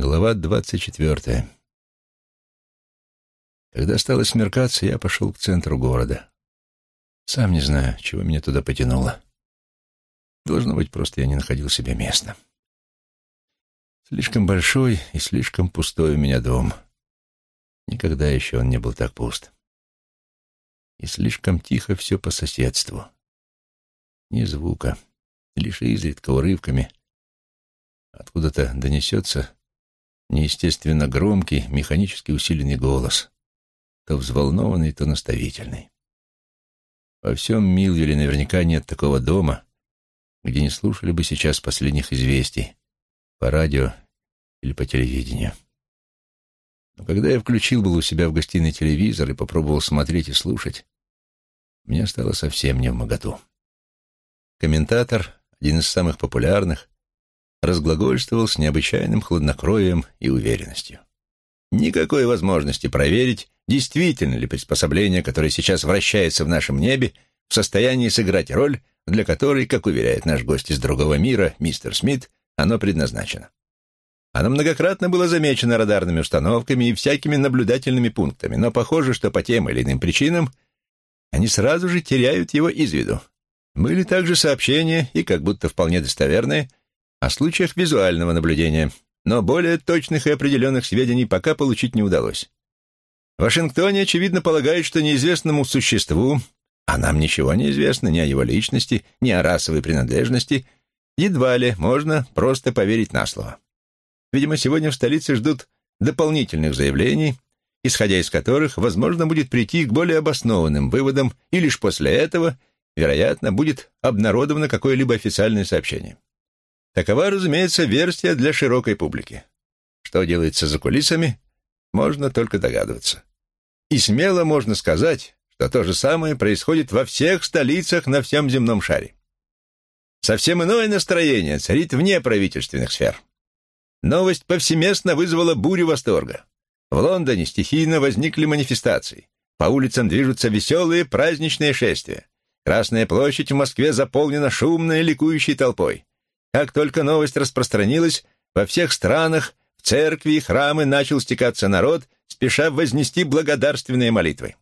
Глава двадцать четвертая. Когда стало смеркаться, я пошел к центру города. Сам не знаю, чего меня туда потянуло. Должно быть, просто я не находил себе места. Слишком большой и слишком пустой у меня дом. Никогда еще он не был так пуст. И слишком тихо все по соседству. Ни звука, лишь изредка урывками. Откуда-то донесется неестественно громкий, механически усиленный голос, то взволнованный, то наставительный. Во всем Милвиле наверняка нет такого дома, где не слушали бы сейчас последних известий по радио или по телевидению. Но когда я включил был у себя в гостиной телевизор и попробовал смотреть и слушать, мне стало совсем не в моготу. Комментатор, один из самых популярных, разглагольствовал с необычайным хладнокровием и уверенностью. Никакой возможности проверить, действительно ли приспособление, которое сейчас вращается в нашем небе, в состоянии сыграть роль, для которой, как уверяет наш гость из другого мира, мистер Смит, оно предназначено. Оно многократно было замечено радарными установками и всякими наблюдательными пунктами, но похоже, что по тем или иным причинам они сразу же теряют его из виду. Были также сообщения, и как будто вполне достоверные, о случаях визуального наблюдения, но более точных и определенных сведений пока получить не удалось. В Вашингтоне, очевидно, полагают, что неизвестному существу, а нам ничего не известно ни о его личности, ни о расовой принадлежности, едва ли можно просто поверить на слово. Видимо, сегодня в столице ждут дополнительных заявлений, исходя из которых возможно будет прийти к более обоснованным выводам, и лишь после этого, вероятно, будет обнародовано какое-либо официальное сообщение. Такова, разумеется, версия для широкой публики. Что делается за кулисами, можно только догадываться. И смело можно сказать, что то же самое происходит во всех столицах на всем земном шаре. Совсем иное настроение царит вне правительственных сфер. Новость повсеместно вызвала бурю восторга. В Лондоне стихийно возникли манифестации. По улицам движутся веселые праздничные шествия. Красная площадь в Москве заполнена шумной ликующей толпой. Как только новость распространилась, во всех странах, в церкви и храмы начал стекаться народ, спеша вознести благодарственные молитвы.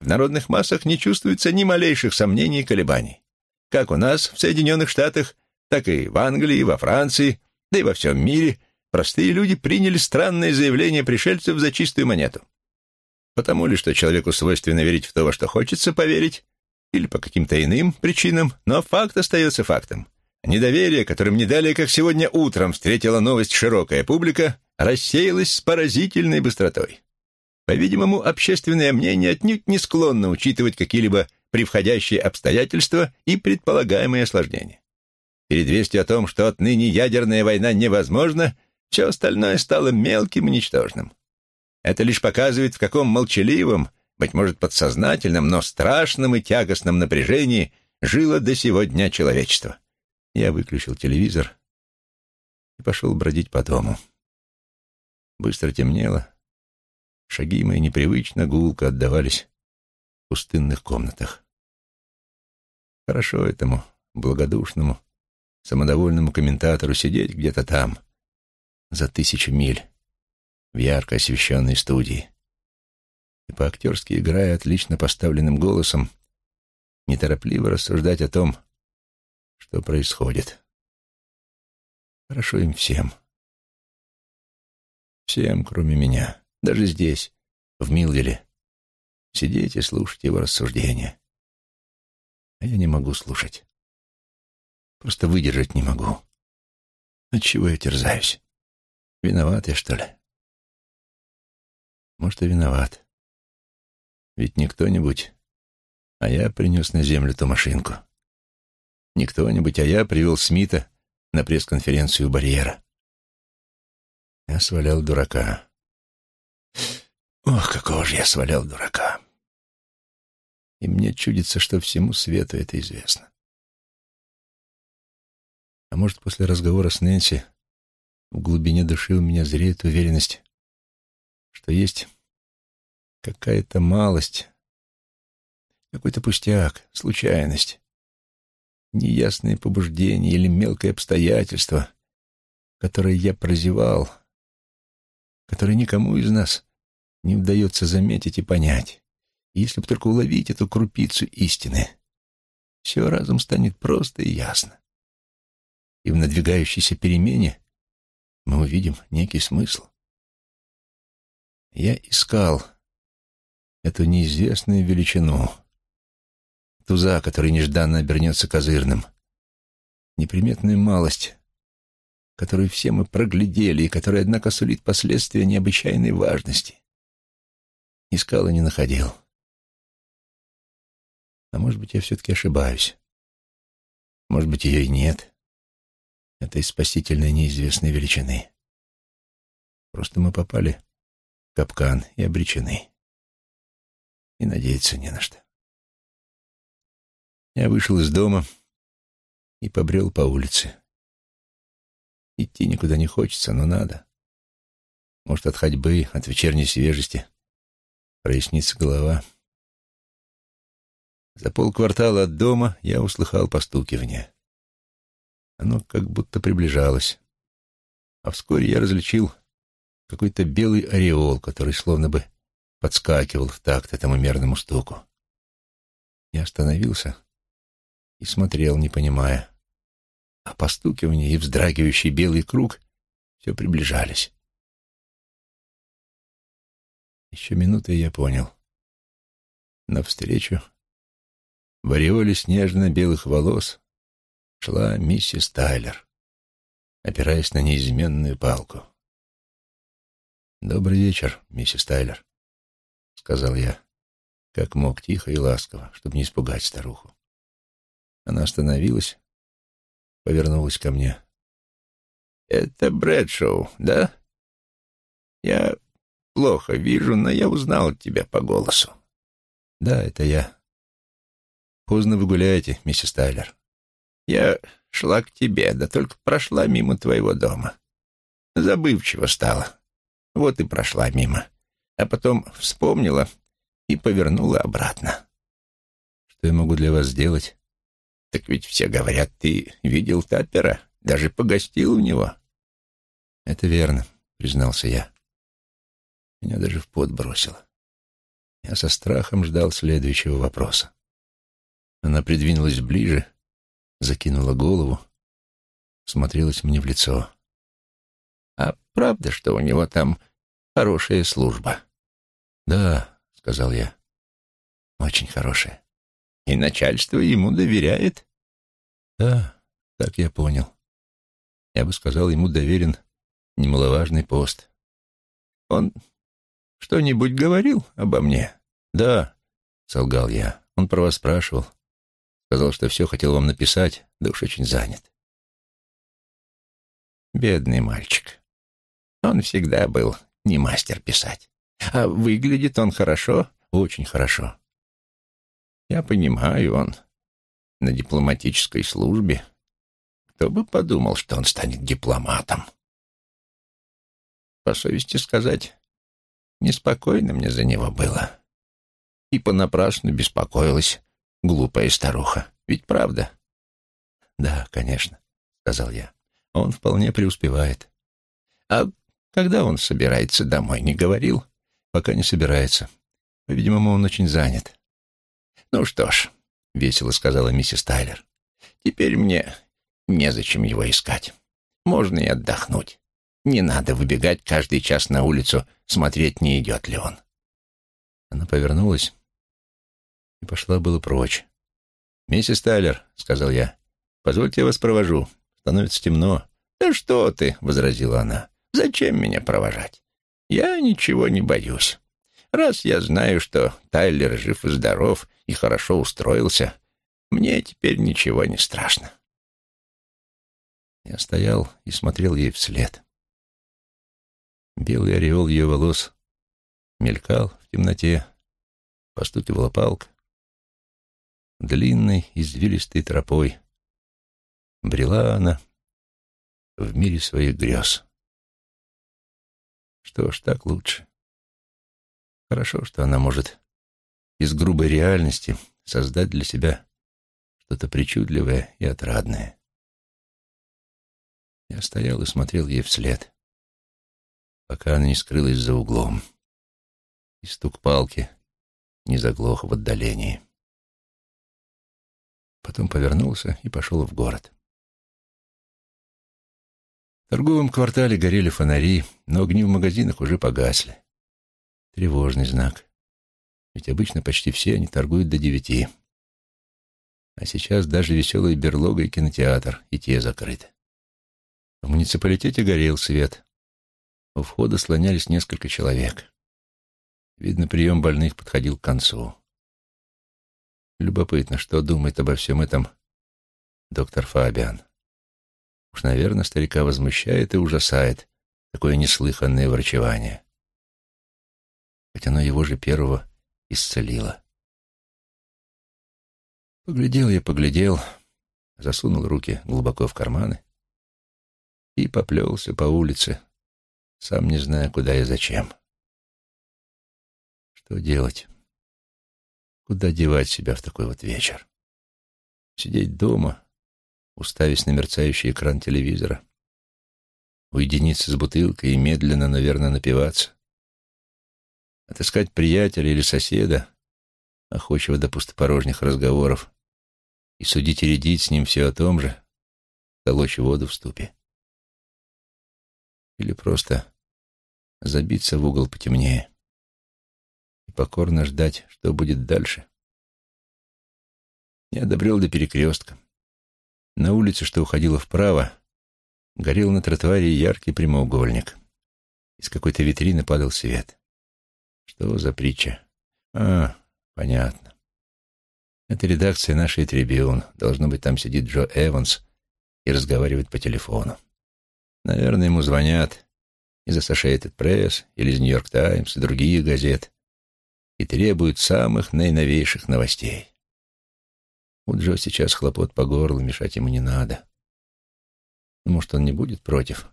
В народных массах не чувствуется ни малейших сомнений и колебаний. Как у нас, в Соединенных Штатах, так и в Англии, во Франции, да и во всем мире, простые люди приняли странное заявление пришельцев за чистую монету. Потому ли, что человеку свойственно верить в то, во что хочется поверить, или по каким-то иным причинам, но факт остается фактом. Недоверие, которым не далее, как сегодня утром, встретила новость широкая публика, рассеялось с поразительной быстротой. По-видимому, общественное мнение отнюдь не склонно учитывать какие-либо превходящие обстоятельства и предполагаемые осложнения. Перед вестью о том, что отныне ядерная война невозможна, все остальное стало мелким и ничтожным. Это лишь показывает, в каком молчаливом, быть может, подсознательном, но страшном и тягостном напряжении жило до сего дня человечество. Я выключил телевизор и пошел бродить по дому. Быстро темнело. Шаги мои непривычно гулко отдавались в пустынных комнатах. Хорошо этому благодушному, самодовольному комментатору сидеть где-то там, за тысячу миль, в ярко освещенной студии. И по-актерски играя отлично поставленным голосом, неторопливо рассуждать о том, что происходит. Хорошо им всем. Всем, кроме меня. Даже здесь, в Милвилле. Сидеть и слушать его рассуждения. А я не могу слушать. Просто выдержать не могу. Отчего я терзаюсь? Виноват я, что ли? Может, и виноват. Ведь не кто-нибудь, а я принес на землю ту машинку. Не кто-нибудь, а я привел Смита на пресс-конференцию барьера. Я свалял дурака. Ох, какого же я свалял дурака. И мне чудится, что всему свету это известно. А может, после разговора с Нэнси в глубине души у меня зреет уверенность, что есть какая-то малость, какой-то пустяк, случайность, неясные побуждения или мелкое обстоятельство, которое я прозевал который никому из нас не удается заметить и понять. И если бы только уловить эту крупицу истины, все разом станет просто и ясно. И в надвигающейся перемене мы увидим некий смысл. Я искал эту неизвестную величину, туза, который нежданно обернется козырным, неприметную малость, которую все мы проглядели и которая, однако, сулит последствия необычайной важности. Искал и не находил. А может быть, я все-таки ошибаюсь. Может быть, ее и нет. Этой спасительной неизвестной величины. Просто мы попали в капкан и обречены. И надеяться не на что. Я вышел из дома и побрел по улице. Идти никуда не хочется, но надо. Может, от ходьбы, от вечерней свежести прояснится голова. За полквартала от дома я услыхал постукивание. Оно как будто приближалось. А вскоре я различил какой-то белый ореол, который словно бы подскакивал в такт этому мерному стуку. Я остановился и смотрел, не понимая а постукивание и вздрагивающий белый круг все приближались. Еще минуты я понял. Навстречу в ореоле снежно-белых волос шла миссис Тайлер, опираясь на неизменную палку. «Добрый вечер, миссис Тайлер», — сказал я, как мог, тихо и ласково, чтобы не испугать старуху. Она остановилась, повернулась ко мне. «Это Брэдшоу, да? Я плохо вижу, но я узнал тебя по голосу». «Да, это я. Поздно вы гуляете, миссис Тайлер». «Я шла к тебе, да только прошла мимо твоего дома. Забывчиво стала. Вот и прошла мимо. А потом вспомнила и повернула обратно». «Что я могу для вас сделать?» Так ведь все говорят, ты видел Таппера, даже погостил у него. Это верно, признался я. Меня даже в пот бросило. Я со страхом ждал следующего вопроса. Она придвинулась ближе, закинула голову, смотрелась мне в лицо. «А правда, что у него там хорошая служба?» «Да», — сказал я, — «очень хорошая». И начальство ему доверяет? Да, так я понял. Я бы сказал, ему доверен немаловажный пост. Он что-нибудь говорил обо мне? Да, солгал я. Он про вас спрашивал. Сказал, что все хотел вам написать, да уж очень занят. Бедный мальчик. Он всегда был не мастер писать. А выглядит он хорошо, очень хорошо. Я понимаю, он на дипломатической службе. Кто бы подумал, что он станет дипломатом? По совести сказать, неспокойно мне за него было. И понапрасну беспокоилась глупая старуха. Ведь правда? Да, конечно, сказал я. Он вполне преуспевает. А когда он собирается домой, не говорил? Пока не собирается. По-видимому, он очень занят. «Ну что ж», — весело сказала миссис Тайлер, — «теперь мне незачем его искать. Можно и отдохнуть. Не надо выбегать каждый час на улицу, смотреть, не идет ли он». Она повернулась и пошла было прочь. «Миссис Тайлер», — сказал я, — «позвольте я вас провожу. Становится темно». «Да что ты», — возразила она, — «зачем меня провожать? Я ничего не боюсь. Раз я знаю, что Тайлер жив и здоров и хорошо устроился, мне теперь ничего не страшно. Я стоял и смотрел ей вслед. Белый ореол ее волос мелькал в темноте, постукивала палка. Длинной, извилистой тропой брела она в мире своих грез. Что ж, так лучше. Хорошо, что она может из грубой реальности создать для себя что-то причудливое и отрадное. Я стоял и смотрел ей вслед. пока она не скрылась за углом. И стук палки не заглох в отдалении. Потом повернулся и пошел в город. В торговом квартале горели фонари, но огни в магазинах уже погасли. Тревожный знак. Ведь обычно почти все они торгуют до девяти. А сейчас даже веселая берлога и кинотеатр, и те закрыты. В муниципалитете горел свет. У входа слонялись несколько человек. Видно, прием больных подходил к концу. Любопытно, что думает обо всем этом доктор Фабиан. Уж, наверное, старика возмущает и ужасает такое неслыханное врачевание. Хоть оно его же первого исцелило. Поглядел я, поглядел, засунул руки глубоко в карманы и поплелся по улице, сам не зная, куда и зачем. Что делать? Куда девать себя в такой вот вечер? Сидеть дома, уставясь на мерцающий экран телевизора, уединиться с бутылкой и медленно, наверное, напиваться, отыскать приятеля или соседа, охочего до пустопорожних разговоров, и судить и рядить с ним все о том же, толочь воду в ступе. Или просто забиться в угол потемнее и покорно ждать, что будет дальше. Я добрел до перекрестка. На улице, что уходила вправо, горел на тротуаре яркий прямоугольник. Из какой-то витрины падал свет. Что за притча? А, понятно. Это редакция нашей «Трибюн». Должно быть, там сидит Джо Эванс и разговаривает по телефону. Наверное, ему звонят из Associated Press или из Нью-Йорк Таймс и других газет и требуют самых наиновейших новостей. У Джо сейчас хлопот по горлу, мешать ему не надо. Может, он не будет против,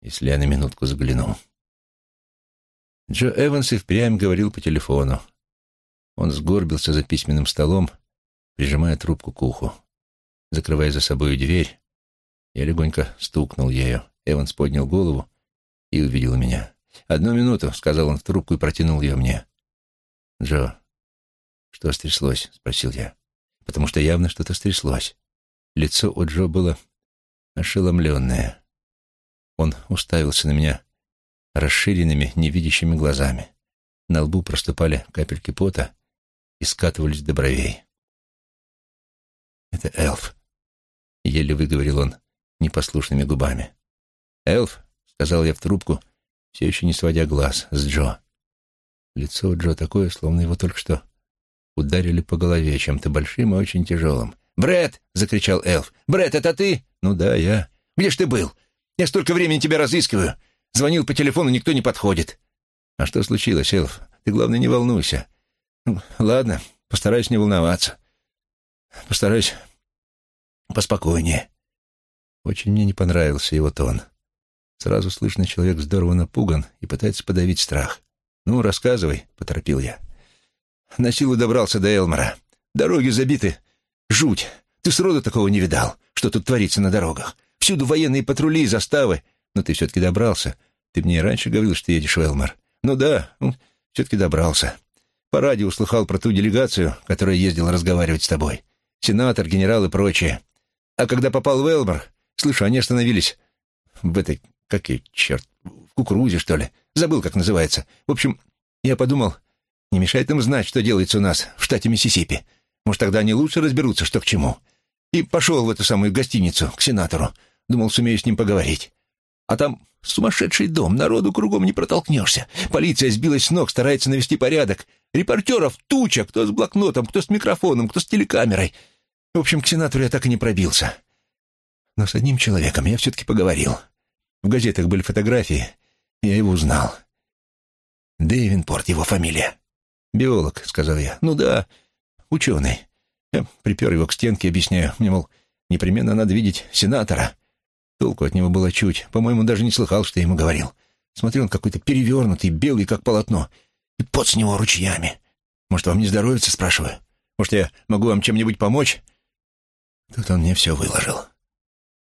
если я на минутку загляну. Джо Эванс и впрямь говорил по телефону. Он сгорбился за письменным столом, прижимая трубку к уху. Закрывая за собой дверь, я легонько стукнул ею. Эванс поднял голову и увидел меня. «Одну минуту», — сказал он в трубку и протянул ее мне. «Джо, что стряслось?» — спросил я. Потому что явно что-то стряслось. Лицо у Джо было ошеломленное. Он уставился на меня расширенными, невидящими глазами. На лбу проступали капельки пота и скатывались до бровей. «Это эльф», — еле выговорил он непослушными губами. «Эльф», — сказал я в трубку, все еще не сводя глаз с Джо. Лицо у Джо такое, словно его только что ударили по голове чем-то большим и очень тяжелым. «Брэд!» — закричал Эльф. «Брэд, это ты?» «Ну да, я». «Где ж ты был? Я столько времени тебя разыскиваю. Звонил по телефону, никто не подходит». «А что случилось, Эльф? Ты, главное, не волнуйся». «Ну, «Ладно, постараюсь не волноваться. Постараюсь поспокойнее». Очень мне не понравился его тон. Сразу слышно, человек здорово напуган и пытается подавить страх. «Ну, рассказывай», — поторопил я. На силу добрался до Элмора. Дороги забиты. Жуть. Ты сроду такого не видал, что тут творится на дорогах. Всюду военные патрули заставы. Но ты все-таки добрался. Ты мне раньше говорил, что едешь в Элмор. Ну да, все-таки добрался. По радио услыхал про ту делегацию, которая ездила разговаривать с тобой. Сенатор, генерал и прочее. А когда попал в Элмор, слышу, они остановились в этой, как и, черт, в кукурузе, что ли. Забыл, как называется. В общем, я подумал, не мешает им знать, что делается у нас в штате Миссисипи. Может, тогда они лучше разберутся, что к чему. И пошел в эту самую гостиницу, к сенатору. Думал, сумею с ним поговорить. А там сумасшедший дом, народу кругом не протолкнешься. Полиция сбилась с ног, старается навести порядок. Репортеров туча, кто с блокнотом, кто с микрофоном, кто с телекамерой. В общем, к сенатору я так и не пробился. Но с одним человеком я все-таки поговорил. В газетах были фотографии, я его узнал. Дэйвенпорт его фамилия. «Биолог», — сказал я. «Ну да, ученый». Я припер его к стенке, объясняю. Мне, мол, непременно надо видеть сенатора. Толку от него было чуть. По-моему, даже не слыхал, что я ему говорил. Смотрю, он какой-то перевернутый, белый, как полотно. И пот с него ручьями. Может, вам не здоровится, спрашиваю? Может, я могу вам чем-нибудь помочь? Тут он мне все выложил.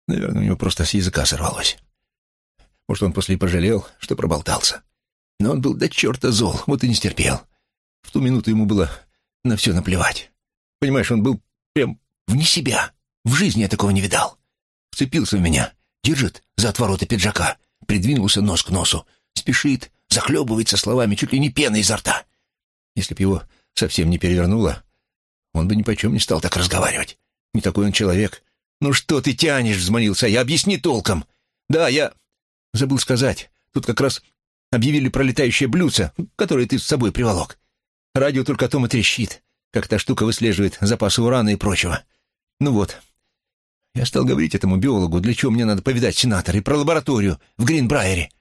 Наверное, у него просто с языка сорвалось. Может, он после и пожалел, что проболтался. Но он был до черта зол, вот и не стерпел. В ту минуту ему было на все наплевать. Понимаешь, он был прям вне себя. В жизни я такого не видал. Вцепился в меня, держит за отвороты пиджака, придвинулся нос к носу, спешит, захлебывается словами, чуть ли не пеной изо рта. Если б его совсем не перевернуло, он бы ни почем не стал так разговаривать. Не такой он человек. «Ну что ты тянешь?» — взмолился я. «Объясни толком». «Да, я...» Забыл сказать. Тут как раз объявили про летающее блюдце, которое ты с собой приволок. Радио только о том и трещит, как та штука выслеживает запасы урана и прочего. Ну вот. Я стал говорить этому биологу, для чего мне надо повидать сенатора, и про лабораторию в Гринбрайере.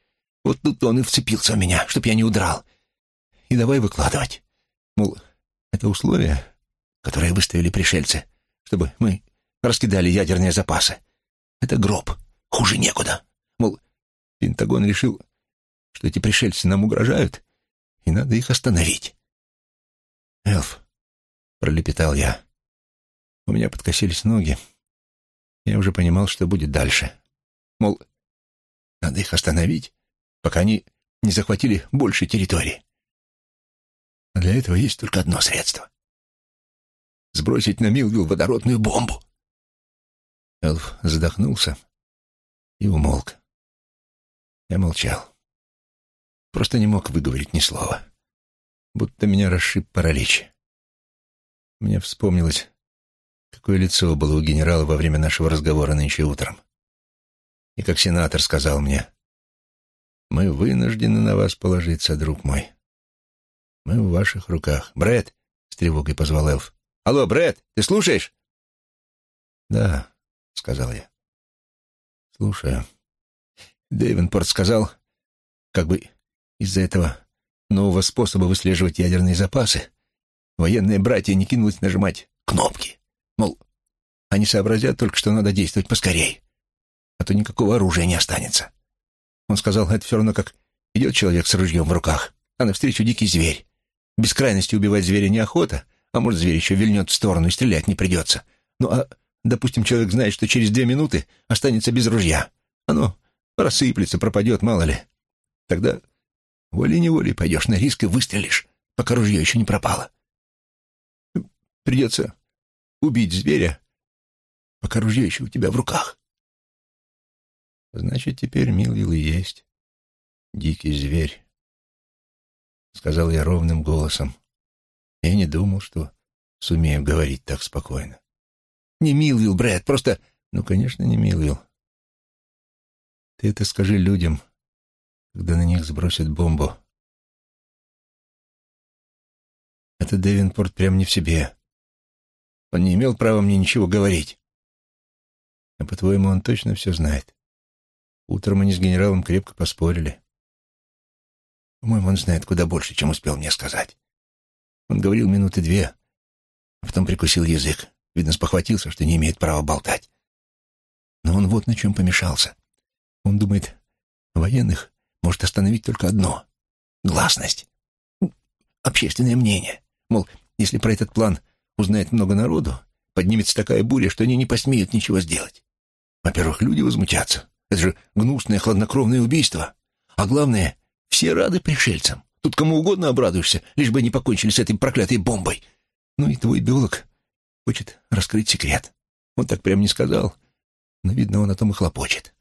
Вот тут он и вцепился в меня, чтоб я не удрал. И давай выкладывать. Мол, это условие, которое выставили пришельцы, чтобы мы раскидали ядерные запасы. Это гроб. Хуже некуда. Мол, Пентагон решил, что эти пришельцы нам угрожают, и надо их остановить. «Элф», — пролепетал я, — у меня подкосились ноги. Я уже понимал, что будет дальше. Мол, надо их остановить, пока они не захватили больше территории. А для этого есть только одно средство — сбросить на Милвилл водородную бомбу. Элф задохнулся и умолк. Я молчал. Просто не мог выговорить ни слова. Будто меня расшиб паралич. Мне вспомнилось, какое лицо было у генерала во время нашего разговора нынче утром. И как сенатор сказал мне, «Мы вынуждены на вас положиться, друг мой. Мы в ваших руках. Брэд!» — с тревогой позвал Элф. «Алло, Брэд, ты слушаешь?» «Да», — сказал я. «Слушаю». Дэйвенпорт сказал, как бы из-за этого нового способа выслеживать ядерные запасы, военные братья не кинулись нажимать кнопки. Мол, они сообразят только, что надо действовать поскорей, а то никакого оружия не останется. Он сказал, это все равно как идет человек с ружьем в руках, а навстречу дикий зверь. Без крайности убивать зверя неохота, а может, зверь еще вильнет в сторону и стрелять не придется. Ну а, допустим, человек знает, что через две минуты останется без ружья. Оно Рассыплется, пропадет, мало ли. Тогда волей-неволей пойдешь на риск и выстрелишь, пока ружье еще не пропало. Придется убить зверя, пока ружье еще у тебя в руках. Значит, теперь Милвилл и есть дикий зверь, — сказал я ровным голосом. Я не думал, что сумею говорить так спокойно. Не Милвилл, Брэд, просто... Ну, конечно, не Милвилл. Ты это скажи людям, когда на них сбросят бомбу. Это Дэвинпорт прям не в себе. Он не имел права мне ничего говорить. А по-твоему, он точно все знает? Утром они с генералом крепко поспорили. По-моему, он знает куда больше, чем успел мне сказать. Он говорил минуты две, а потом прикусил язык. Видно, спохватился, что не имеет права болтать. Но он вот на чем помешался. Он думает, военных может остановить только одно — гласность. Общественное мнение. Мол, если про этот план узнает много народу, поднимется такая буря, что они не посмеют ничего сделать. Во-первых, люди возмутятся. Это же гнусное, хладнокровное убийство. А главное, все рады пришельцам. Тут кому угодно обрадуешься, лишь бы они покончили с этой проклятой бомбой. Ну и твой биолог хочет раскрыть секрет. Он так прям не сказал, но, видно, он о том и хлопочет.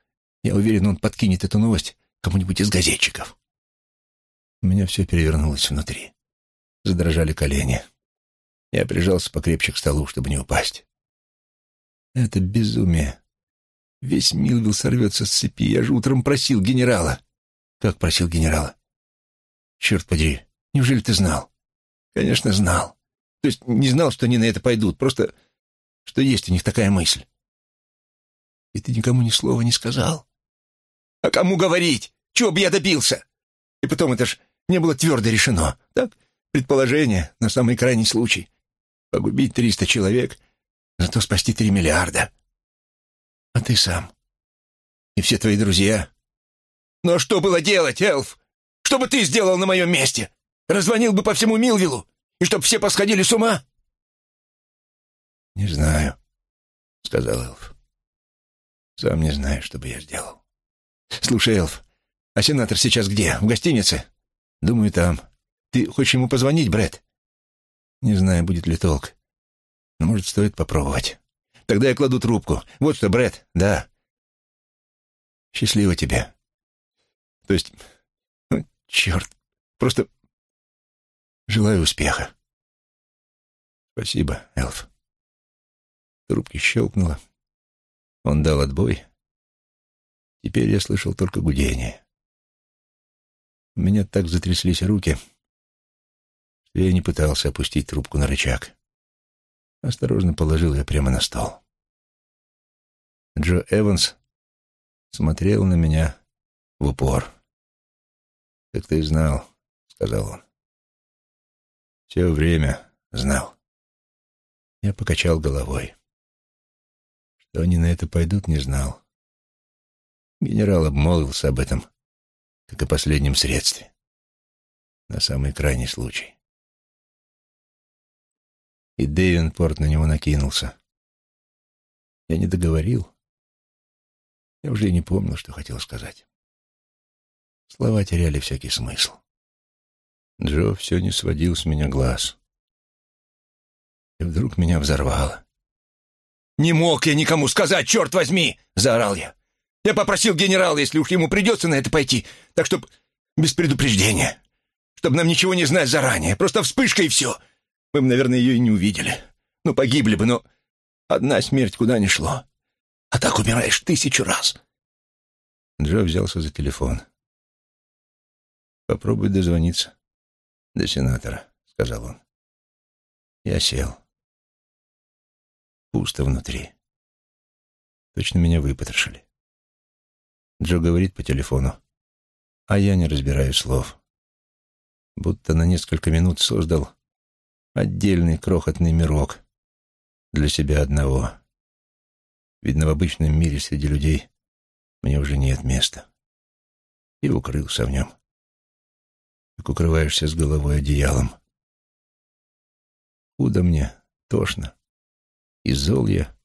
Я уверен, он подкинет эту новость кому-нибудь из газетчиков. У меня все перевернулось внутри. Задрожали колени. Я прижался покрепче к столу, чтобы не упасть. Это безумие. Весь Милвилл сорвется с цепи. Я же утром просил генерала. Как просил генерала? Черт подери, неужели ты знал? Конечно, знал. То есть не знал, что они на это пойдут, просто что есть у них такая мысль. И ты никому ни слова не сказал? А кому говорить? Чего бы я добился? И потом это ж не было твердо решено. Так, предположение на самый крайний случай. Погубить триста человек, зато спасти три миллиарда. А ты сам? И все твои друзья? А что было делать, Элф? Что бы ты сделал на моем месте? Раззвонил бы по всему Милвиллу, и чтоб все посходили с ума? «Не знаю», — сказал Элф. «Сам не знаю, что бы я сделал. «Слушай, Элф, А сенатор сейчас где? В гостинице? Думаю, там. Ты хочешь ему позвонить, Брэд? Не знаю, будет ли толк. Но, может, стоит попробовать. Тогда я кладу трубку. Вот что, Брэд, да. Счастливо тебе. То есть, ну, черт, просто желаю успеха. Спасибо, Элф. Трубки щелкнуло. Он дал отбой. Теперь я слышал только гудение. У меня так затряслись руки, я не пытался опустить трубку на рычаг. Осторожно положил ее прямо на стол. Джо Эванс смотрел на меня в упор. «Так ты знал», — сказал он. «Все время знал». Я покачал головой. Что они на это пойдут, не знал. Генерал обмолвился об этом, как о последнем средстве. На самый крайний случай. И Дэвенпорт на него накинулся. Я не договорил. Я уже и не помнил, что хотел сказать. Слова теряли всякий смысл. Джо все не сводил с меня глаз. И вдруг меня взорвало. «Не мог я никому сказать, черт возьми!» — заорал я. «Я попросил генерала, если уж ему придется на это пойти, так чтоб без предупреждения, чтобы нам ничего не знать заранее, просто вспышка и все. Мы бы, наверное, ее и не увидели. Ну, погибли бы, но одна смерть куда ни шло. А так умираешь тысячу раз». Джо взялся за телефон. «Попробуй дозвониться до сенатора», — сказал он. Я сел. Пусто внутри. Точно меня выпотрошили. Джо говорит по телефону, а я не разбираю слов. Будто на несколько минут создал отдельный крохотный мирок для себя одного. Видно, в обычном мире среди людей мне уже нет места. И укрылся в нем, как укрываешься с головой одеялом. Худо мне, тошно и зол я,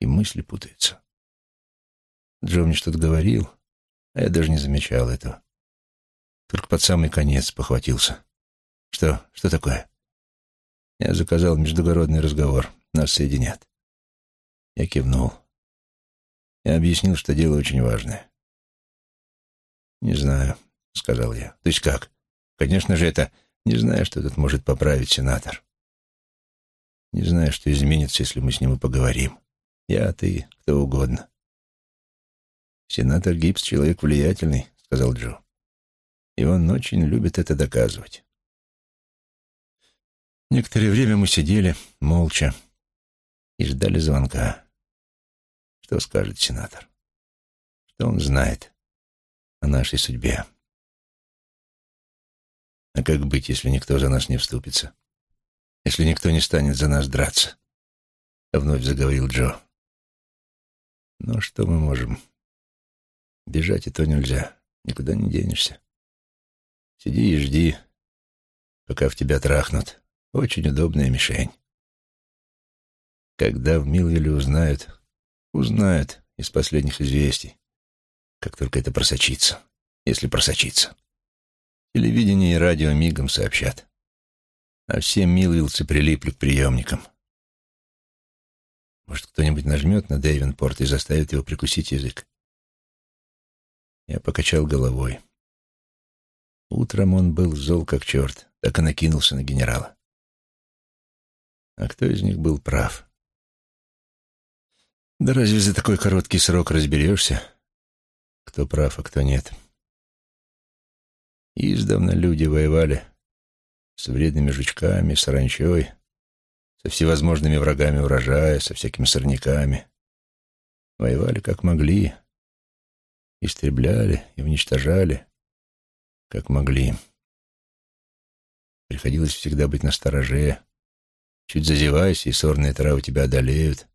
и мысли путаются. Джо мне что-то говорил, а я даже не замечал этого. Только под самый конец похватился. Что? Что такое? Я заказал междугородный разговор. Нас соединят. Я кивнул. Я объяснил, что дело очень важное. «Не знаю», — сказал я. «То есть как? Конечно же, это... Не знаю, что тут может поправить сенатор. Не знаю, что изменится, если мы с ним и поговорим. Я, ты, кто угодно. Сенатор Гибс — человек влиятельный, — сказал Джо. И он очень любит это доказывать. Некоторое время мы сидели молча и ждали звонка. Что скажет сенатор? Что он знает о нашей судьбе? А как быть, если никто за нас не вступится? если никто не станет за нас драться», — вновь заговорил Джо. «Но что мы можем? Бежать и то нельзя, никуда не денешься. Сиди и жди, пока в тебя трахнут. Очень удобная мишень. Когда в Милвилле узнают, узнают из последних известий, как только это просочится, если просочится. Телевидение и радио мигом сообщат а все милвилцы прилипли к приемникам. Может, кто-нибудь нажмет на Дэйвенпорт и заставит его прикусить язык? Я покачал головой. Утром он был зол как черт, так и накинулся на генерала. А кто из них был прав? Да разве за такой короткий срок разберешься, кто прав, а кто нет? Издавна люди воевали с вредными жучками, саранчой, со всевозможными врагами урожая, со всякими сорняками. Воевали как могли, истребляли и уничтожали, как могли. Приходилось всегда быть настороже. Чуть зазевайся, и сорные травы тебя одолеют,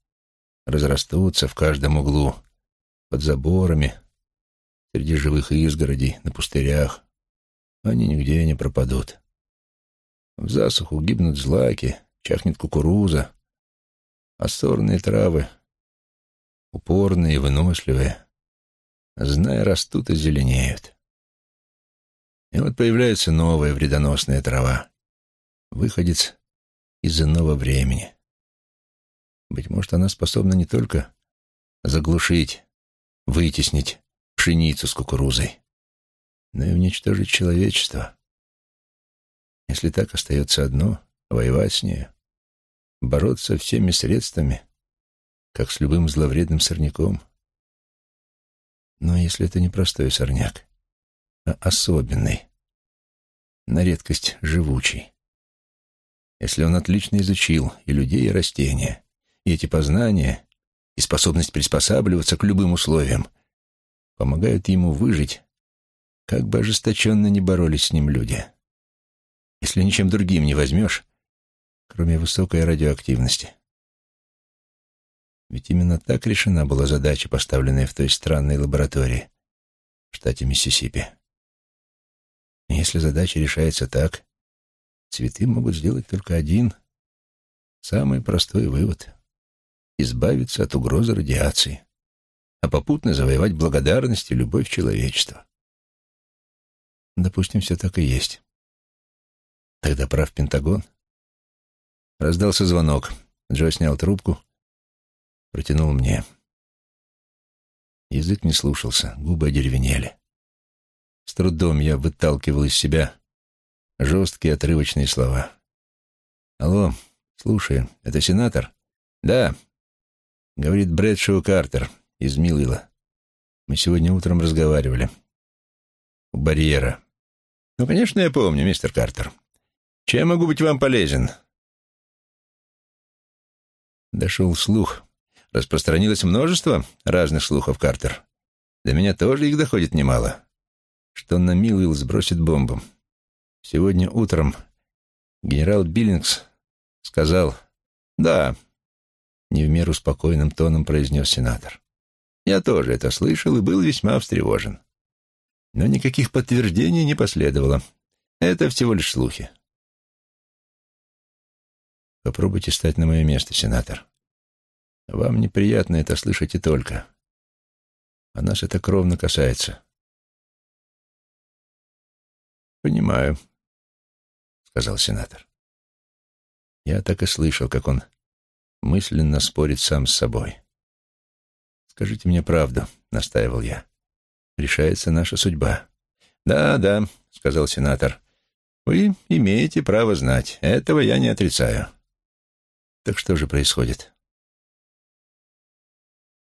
разрастутся в каждом углу, под заборами, среди живых изгородей, на пустырях. Они нигде не пропадут. В засуху гибнут злаки, чахнет кукуруза, а сорные травы, упорные и выносливые, зная, растут и зеленеют. И вот появляется новая вредоносная трава, выходец из иного времени. Быть может, она способна не только заглушить, вытеснить пшеницу с кукурузой, но и уничтожить человечество. Если так остается одно — воевать с нею, бороться всеми средствами, как с любым зловредным сорняком. Но если это не простой сорняк, а особенный, на редкость живучий, если он отлично изучил и людей, и растения, и эти познания, и способность приспосабливаться к любым условиям помогают ему выжить, как бы ожесточенно не боролись с ним люди. Если ничем другим не возьмешь, кроме высокой радиоактивности. Ведь именно так решена была задача, поставленная в той странной лаборатории в штате Миссисипи. Если задача решается так, цветы могут сделать только один, самый простой вывод — избавиться от угрозы радиации, а попутно завоевать благодарность и любовь человечества. Допустим, все так и есть. Тогда прав Пентагон. Раздался звонок. Джо снял трубку, протянул мне. Язык не слушался, губы одеревенели. С трудом я выталкивал из себя жесткие отрывочные слова. «Алло, слушай, это сенатор?» «Да», — говорит Брэдшоу Картер из Милвилла. «Мы сегодня утром разговаривали. У барьера». «Ну, конечно, я помню, мистер Картер. Чем могу быть вам полезен?» Дошел слух. Распространилось множество разных слухов, Картер. До меня тоже их доходит немало. Что на Милуилл сбросит бомбу. Сегодня утром генерал Биллингс сказал «Да», — не в меру спокойным тоном произнес сенатор. «Я тоже это слышал и был весьма встревожен. Но никаких подтверждений не последовало. Это всего лишь слухи. Попробуйте стать на мое место, сенатор. Вам неприятно это слышать и только. А нас это кровно касается. Понимаю, сказал сенатор. Я так и слышал, как он мысленно спорит сам с собой. «Скажите мне правду», — настаивал я. «Решается наша судьба». «Да, да», — сказал сенатор. «Вы имеете право знать. Этого я не отрицаю. Так что же происходит?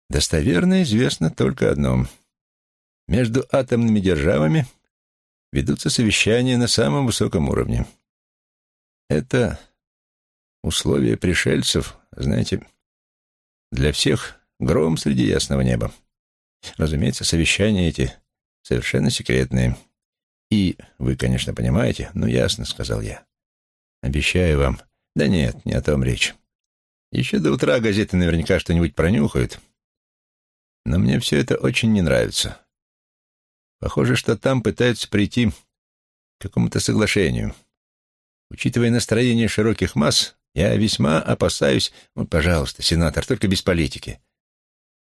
Достоверно известно только одно. Между атомными державами ведутся совещания на самом высоком уровне. Это условия пришельцев, знаете, для всех гром среди ясного неба. Разумеется, совещания эти совершенно секретные. И вы, конечно, понимаете, ну ясно, сказал я. Обещаю вам. Да нет, не о том речь. Еще до утра газеты наверняка что-нибудь пронюхают. Но мне все это очень не нравится. Похоже, что там пытаются прийти к какому-то соглашению. Учитывая настроение широких масс, я весьма опасаюсь... Ну, пожалуйста, сенатор, только без политики.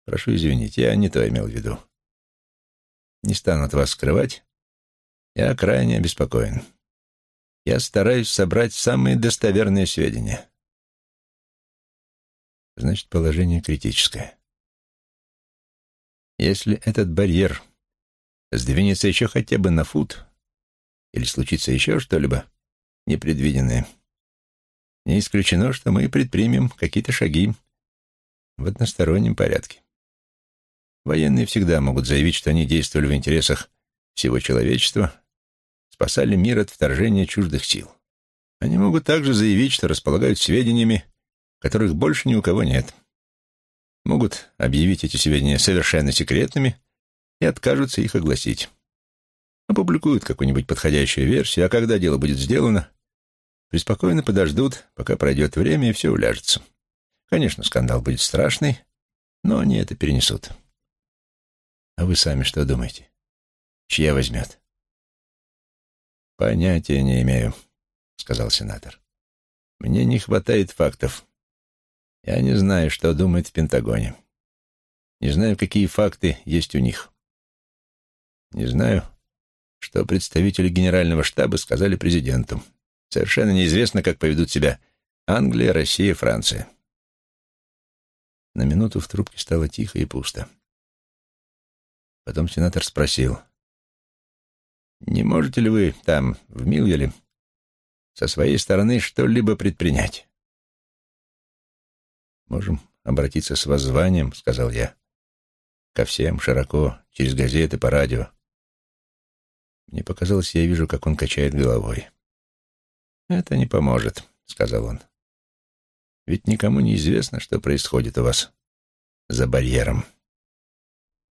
Прошу извинить, я не то имел в виду. Не стану от вас скрывать. Я крайне обеспокоен. Я стараюсь собрать самые достоверные сведения. Значит, положение критическое. Если этот барьер сдвинется еще хотя бы на фут, или случится еще что-либо непредвиденное, не исключено, что мы предпримем какие-то шаги в одностороннем порядке. Военные всегда могут заявить, что они действовали в интересах всего человечества, спасали мир от вторжения чуждых сил. Они могут также заявить, что располагают сведениями, которых больше ни у кого нет. Могут объявить эти сведения совершенно секретными и откажутся их огласить. Опубликуют какую-нибудь подходящую версию, а когда дело будет сделано, преспокойно подождут, пока пройдет время и все уляжется. Конечно, скандал будет страшный, но они это перенесут. А вы сами что думаете? Чья возьмет? Понятия не имею, сказал сенатор. Мне не хватает фактов. Я не знаю, что думают в Пентагоне. Не знаю, какие факты есть у них. Не знаю, что представители генерального штаба сказали президенту. Совершенно неизвестно, как поведут себя Англия, Россия, Франция. На минуту в трубке стало тихо и пусто. Потом сенатор спросил, «Не можете ли вы там, в Милвеле, со своей стороны что-либо предпринять?» «Можем обратиться с воззванием», — сказал я. «Ко всем, широко, через газеты, по радио». Мне показалось, я вижу, как он качает головой. «Это не поможет», — сказал он. «Ведь никому не известно, что происходит у вас за барьером.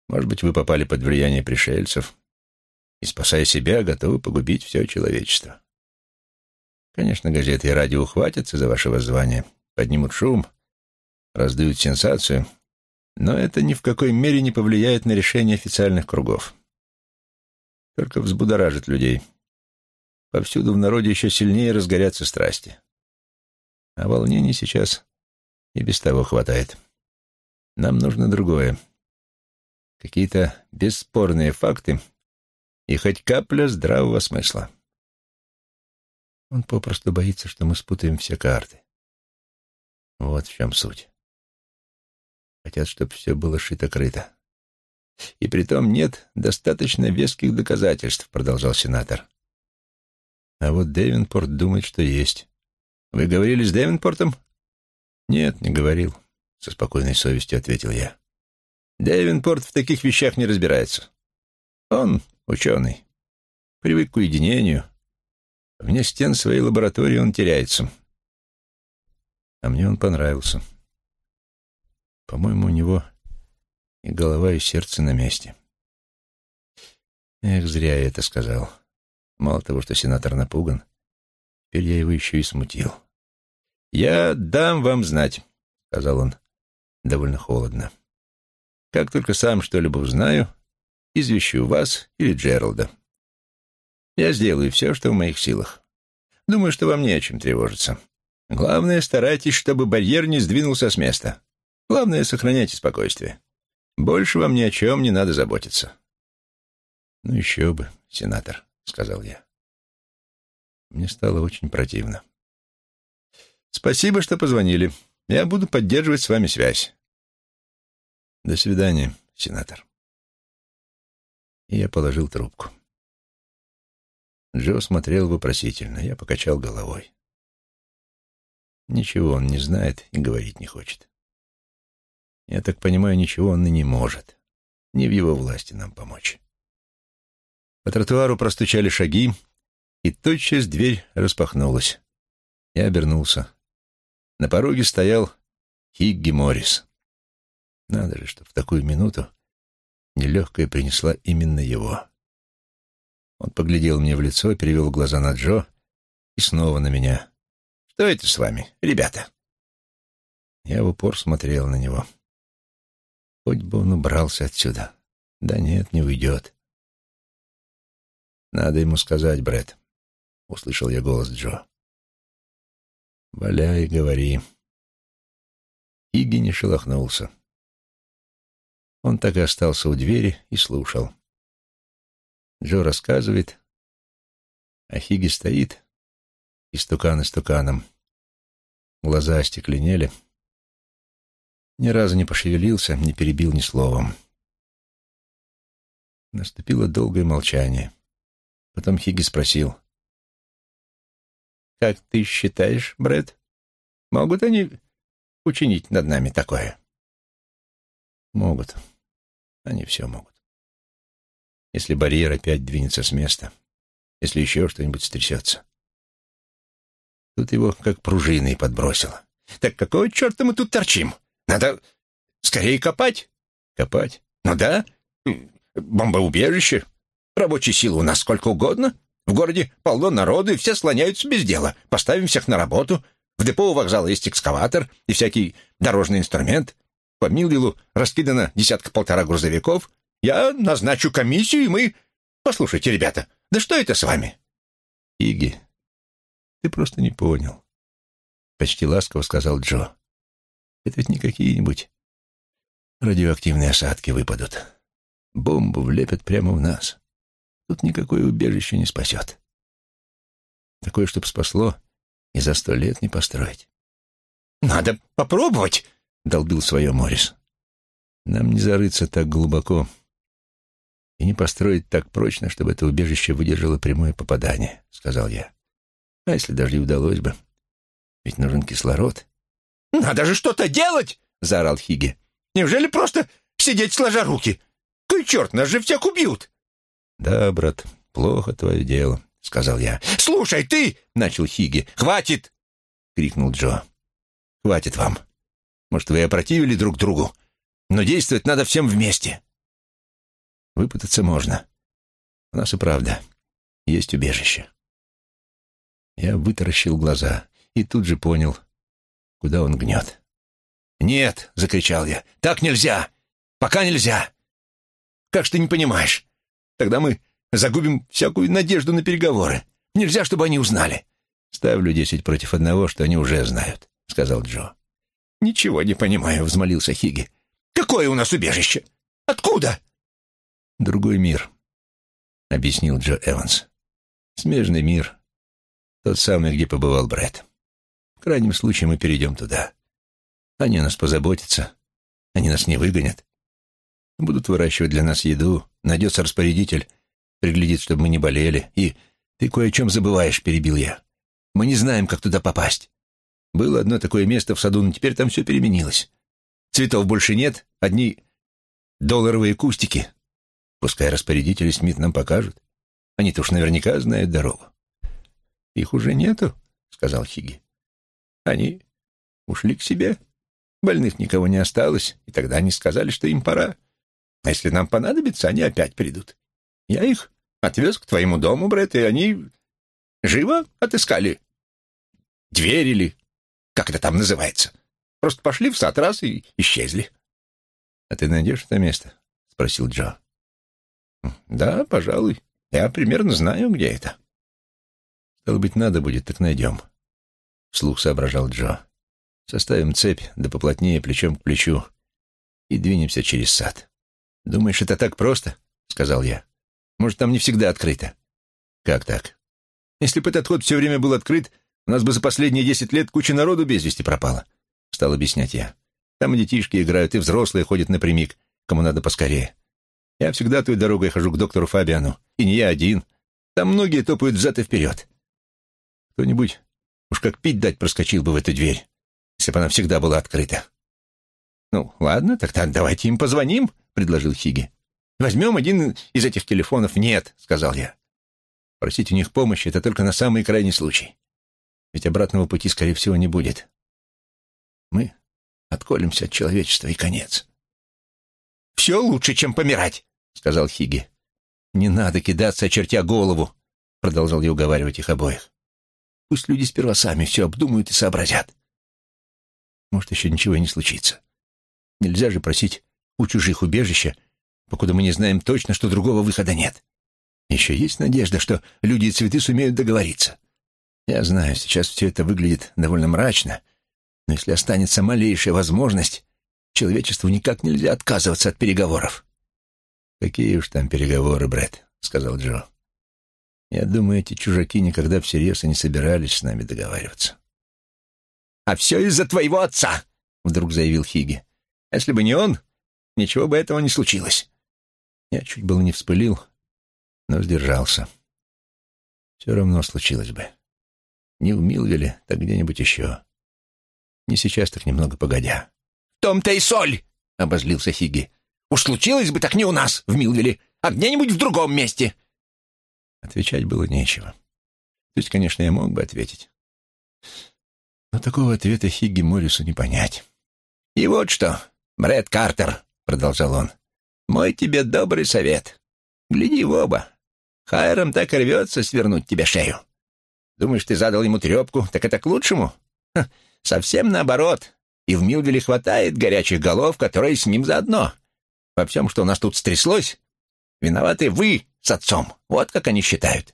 Может быть, вы попали под влияние пришельцев и, спасая себя, готовы погубить все человечество. Конечно, газеты и радио ухватятся за ваше воззвание, поднимут шум, раздают сенсацию, но это ни в какой мере не повлияет на решение официальных кругов. Только взбудоражит людей. Повсюду в народе еще сильнее разгорятся страсти. А волнений сейчас и без того хватает. Нам нужно другое. Какие-то бесспорные факты и хоть капля здравого смысла. Он попросту боится, что мы спутаем все карты. Вот в чем суть. Хотят, чтобы все было шито-крыто. И притом нет достаточно веских доказательств, продолжал сенатор. А вот Дэвинпорт думает, что есть. Вы говорили с Дэвинпортом? Нет, не говорил, со спокойной совестью ответил я. Дэвинпорт в таких вещах не разбирается. Он ученый, привык к уединению. Вне стен своей лаборатории он теряется. А мне он понравился. По-моему, у него и голова, и сердце на месте. Эх, зря я это сказал. Мало того, что сенатор напуган, теперь я его еще и смутил. «Я дам вам знать», — сказал он довольно холодно. «Как только сам что-либо узнаю, извещу вас или Джералда. Я сделаю все, что в моих силах. Думаю, что вам не о чем тревожиться. Главное, старайтесь, чтобы барьер не сдвинулся с места. Главное, сохраняйте спокойствие. Больше вам ни о чем не надо заботиться. Ну еще бы, сенатор, сказал я. Мне стало очень противно. Спасибо, что позвонили. Я буду поддерживать с вами связь. До свидания, сенатор. И я положил трубку. Джо смотрел вопросительно. Я покачал головой. Ничего он не знает и говорить не хочет. Я так понимаю, ничего он и не может. Не в его власти нам помочь. По тротуару простучали шаги, и тотчас дверь распахнулась. Я обернулся. На пороге стоял Хигги Моррис. Надо же, что в такую минуту нелегкая принесла именно его. Он поглядел мне в лицо, перевел глаза на Джо и снова на меня. «Что это с вами, ребята?» Я в упор смотрел на него. Хоть бы он убрался отсюда. Да нет, не уйдет. Надо ему сказать, Брэд. Услышал я голос Джо. Валяй, говори. Иги не шелохнулся. Он так и остался у двери и слушал. Джо рассказывает, а Хиги стоит, истукан истуканом. Глаза остекленели — ни разу не пошевелился, не перебил ни словом. Наступило долгое молчание. Потом Хигги спросил. «Как ты считаешь, Брэд, могут они учинить над нами такое?» «Могут. Они все могут. Если барьер опять двинется с места, если еще что-нибудь стрясется. Тут его как пружиной подбросило. «Так какого черта мы тут торчим?» Надо скорее копать. Копать? Ну да. Бомбоубежище. Рабочей силы у нас сколько угодно. В городе полно народу, и все слоняются без дела. Поставим всех на работу. В депо у вокзала есть экскаватор и всякий дорожный инструмент. По Милвиллу раскидано десятка-полтора грузовиков. Я назначу комиссию, и мы... Послушайте, ребята, да что это с вами? Иги, ты просто не понял. Почти ласково сказал Джо. Это ведь не какие-нибудь радиоактивные осадки выпадут. Бомбу влепят прямо в нас. тут никакое убежище не спасет. Такое, чтоб спасло, и за сто лет не построить. «Надо попробовать!» — долбил свое Морис. «Нам не зарыться так глубоко и не построить так прочно, чтобы это убежище выдержало прямое попадание», — сказал я. «А если даже и удалось бы? Ведь нужен кислород». «Надо же что-то делать!» — заорал Хиги. «Неужели просто сидеть сложа руки? Кой черт, нас же всех убьют!» «Да, брат, плохо твое дело», — сказал я. «Слушай, ты!» — начал Хиги. «Хватит!» — крикнул Джо. «Хватит вам. Может, вы и опротивили друг другу, но действовать надо всем вместе». Выпутаться можно. У нас и правда есть убежище. Я вытаращил глаза и тут же понял, куда он гнет. «Нет!» — закричал я. «Так нельзя! Пока нельзя! Как ж ты не понимаешь? Тогда мы загубим всякую надежду на переговоры. Нельзя, чтобы они узнали». «Ставлю десять против одного, что они уже знают», — сказал Джо. «Ничего не понимаю», — взмолился Хиги. «Какое у нас убежище? Откуда?» «Другой мир», — объяснил Джо Эванс. «Смежный мир. Тот самый, где побывал Брэд. В крайнем случае мы перейдем туда. Они нас позаботятся. Они нас не выгонят. Будут выращивать для нас еду. Найдется распорядитель, приглядит, чтобы мы не болели. И ты кое о чем забываешь, перебил я. Мы не знаем, как туда попасть. Было одно такое место в саду, но теперь там все переменилось. Цветов больше нет, одни долларовые кустики. Пускай распорядители Смит нам покажут. Они-то уж наверняка знают дорогу. «Их уже нету», — сказал Хиги. «Они ушли к себе. Больных никого не осталось, и тогда они сказали, что им пора. А если нам понадобится, они опять придут. Я их отвез к твоему дому, Брэд, и они живо отыскали дверь или как это там называется. Просто пошли в сад раз и исчезли. — А ты найдешь это место? — спросил Джо. — Да, пожалуй. Я примерно знаю, где это. — Стало быть, надо будет, так найдем. Вслух соображал Джо. Составим цепь, да поплотнее, плечом к плечу, и двинемся через сад. «Думаешь, это так просто?» — сказал я. «Может, там не всегда открыто?» «Как так?» «Если бы этот ход все время был открыт, у нас бы за последние десять лет куча народу без вести пропала», — стал объяснять я. «Там и детишки играют, и взрослые ходят напрямик, кому надо поскорее. Я всегда той дорогой хожу к доктору Фабиану, и не я один. Там многие топают взад и вперед. Кто-нибудь уж как пить дать проскочил бы в эту дверь, если бы она всегда была открыта». «Ну, ладно, тогда давайте им позвоним», — предложил Хиги. «Возьмем один из этих телефонов». «Нет», — сказал я. «Просить у них помощи — это только на самый крайний случай. Ведь обратного пути, скорее всего, не будет. Мы отколемся от человечества, и конец». «Все лучше, чем помирать», — сказал Хиги. «Не надо кидаться, очертя голову», — продолжал я уговаривать их обоих. «Пусть люди сперва сами все обдумают и сообразят. Может, еще ничего и не случится. Нельзя же просить у чужих убежища, покуда мы не знаем точно, что другого выхода нет. Еще есть надежда, что люди и цветы сумеют договориться. Я знаю, сейчас все это выглядит довольно мрачно, но если останется малейшая возможность, человечеству никак нельзя отказываться от переговоров. «Какие уж там переговоры, Брэд», — сказал Джо. «Я думаю, эти чужаки никогда всерьез и не собирались с нами договариваться». «А все из-за твоего отца», — вдруг заявил Хиги. «Если бы не он, ничего бы этого не случилось. Я чуть было не вспылил, но сдержался. Все равно случилось бы. Не в Милвеле, так где-нибудь еще. Не сейчас, так немного погодя. — В том-то и соль! — обозлился Хиги. — Уж случилось бы так не у нас, в Милвеле, а где-нибудь в другом месте. Отвечать было нечего. То есть, конечно, я мог бы ответить. Но такого ответа Хигги Моррису не понять. — И вот что, Брэд Картер, — продолжал он. «Мой тебе добрый совет. Гляди в оба. Хайрам так и рвется свернуть тебе шею. Думаешь, ты задал ему трепку, так это к лучшему? Ха, совсем наоборот. И в Милвеле хватает горячих голов, которые с ним заодно. Во всем, что у нас тут стряслось, виноваты вы с отцом. Вот как они считают».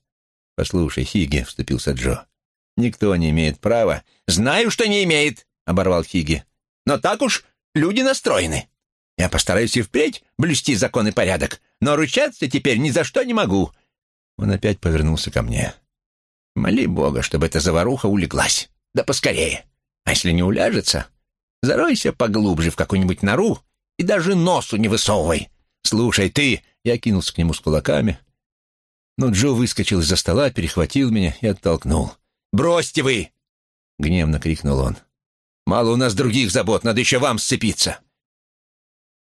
«Послушай, Хиги», — вступился Джо, — «никто не имеет права». «Знаю, что не имеет», — оборвал Хиги. «Но так уж люди настроены. Я постараюсь и впредь блюсти закон и порядок, но ручаться теперь ни за что не могу. Он опять повернулся ко мне. «Моли Бога, чтобы эта заваруха улеглась. Да поскорее. А если не уляжется, заройся поглубже в какую-нибудь нору и даже носу не высовывай. Слушай, ты...» Я кинулся к нему с кулаками, но Джо выскочил из-за стола, перехватил меня и оттолкнул. «Бросьте вы!» — гневно крикнул он. «Мало у нас других забот, надо еще вам сцепиться!»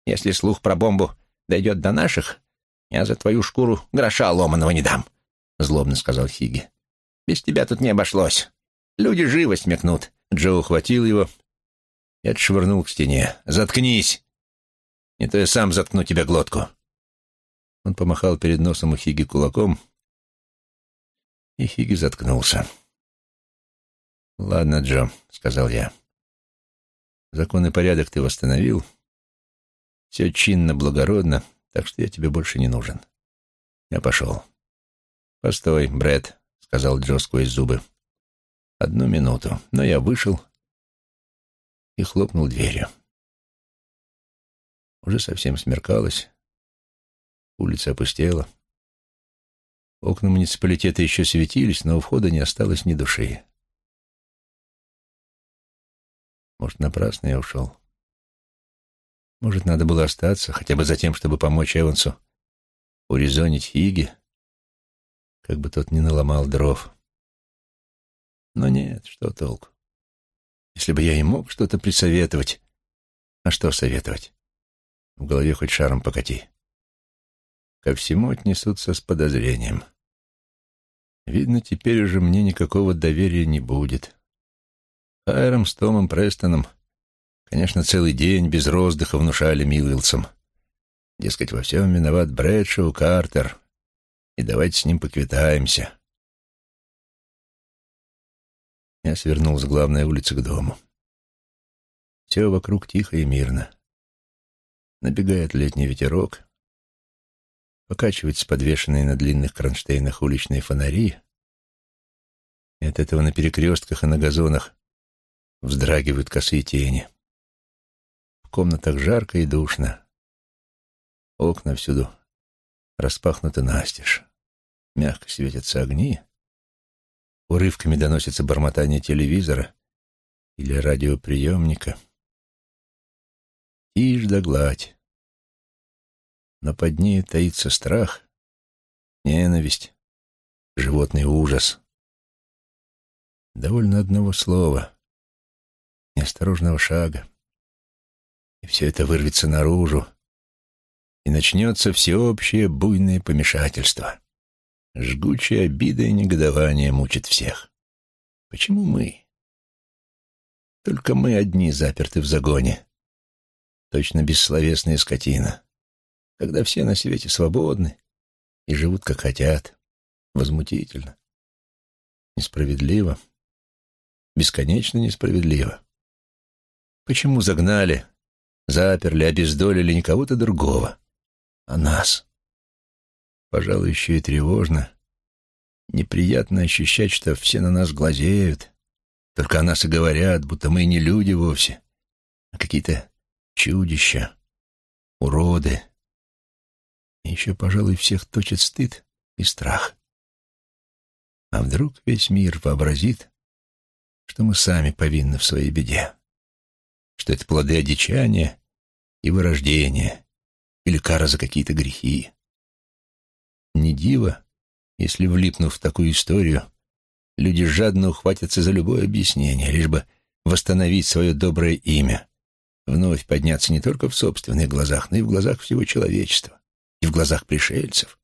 «Если слух про бомбу дойдет до наших, я за твою шкуру гроша ломаного не дам», — злобно сказал Хиги. «Без тебя тут не обошлось. Люди живо смекнут». Джо ухватил его и отшвырнул к стене. «Заткнись! Не то я сам заткну тебе глотку». Он помахал перед носом у Хиги кулаком, и Хиги заткнулся. «Ладно, Джо», — сказал я. «Закон и порядок ты восстановил. Все чинно, благородно, так что я тебе больше не нужен. Я пошел». «Постой, Брэд», — сказал Джо сквозь зубы. «Одну минуту». Но я вышел и хлопнул дверью. Уже совсем смеркалось. Улица опустела. Окна муниципалитета еще светились, но у входа не осталось ни души. Может, напрасно я ушел. Может, надо было остаться, хотя бы за тем, чтобы помочь Эвансу урезонить Хиги, как бы тот не наломал дров. Но нет, что толку? Если бы я и мог что-то присоветовать, а что советовать? В голове хоть шаром покати ко всему отнесутся с подозрением. Видно, теперь уже мне никакого доверия не будет. Хайром с Томом Престоном, конечно, целый день без роздыха внушали Милвилсом. Дескать, во всем виноват Брэдшоу Картер, и давайте с ним поквитаемся. Я свернул с главной улицы к дому. Все вокруг тихо и мирно. Набегает летний ветерок, покачиваются подвешенные на длинных кронштейнах уличные фонари, и от этого на перекрестках и на газонах вздрагивают косые тени. В комнатах жарко и душно. Окна всюду распахнуты настежь. Мягко светятся огни. Урывками доносится бормотание телевизора или радиоприемника. Тишь да гладь но под ней таится страх, ненависть, животный ужас. Довольно одного слова, неосторожного шага, и все это вырвется наружу, и начнется всеобщее буйное помешательство. Жгучая обида и негодование мучит всех. Почему мы? Только мы одни заперты в загоне. Точно бессловесная скотина когда все на свете свободны и живут как хотят. Возмутительно. Несправедливо. Бесконечно несправедливо. Почему загнали, заперли, обездолили не кого-то другого, а нас? Пожалуй, еще и тревожно. Неприятно ощущать, что все на нас глазеют. Только о нас и говорят, будто мы не люди вовсе, а какие-то чудища, уроды, еще, пожалуй, всех точит стыд и страх. А вдруг весь мир вообразит, что мы сами повинны в своей беде, что это плоды одичания и вырождения или кара за какие-то грехи. Не диво, если, влипнув в такую историю, люди жадно ухватятся за любое объяснение, лишь бы восстановить свое доброе имя, вновь подняться не только в собственных глазах, но и в глазах всего человечества и в глазах пришельцев.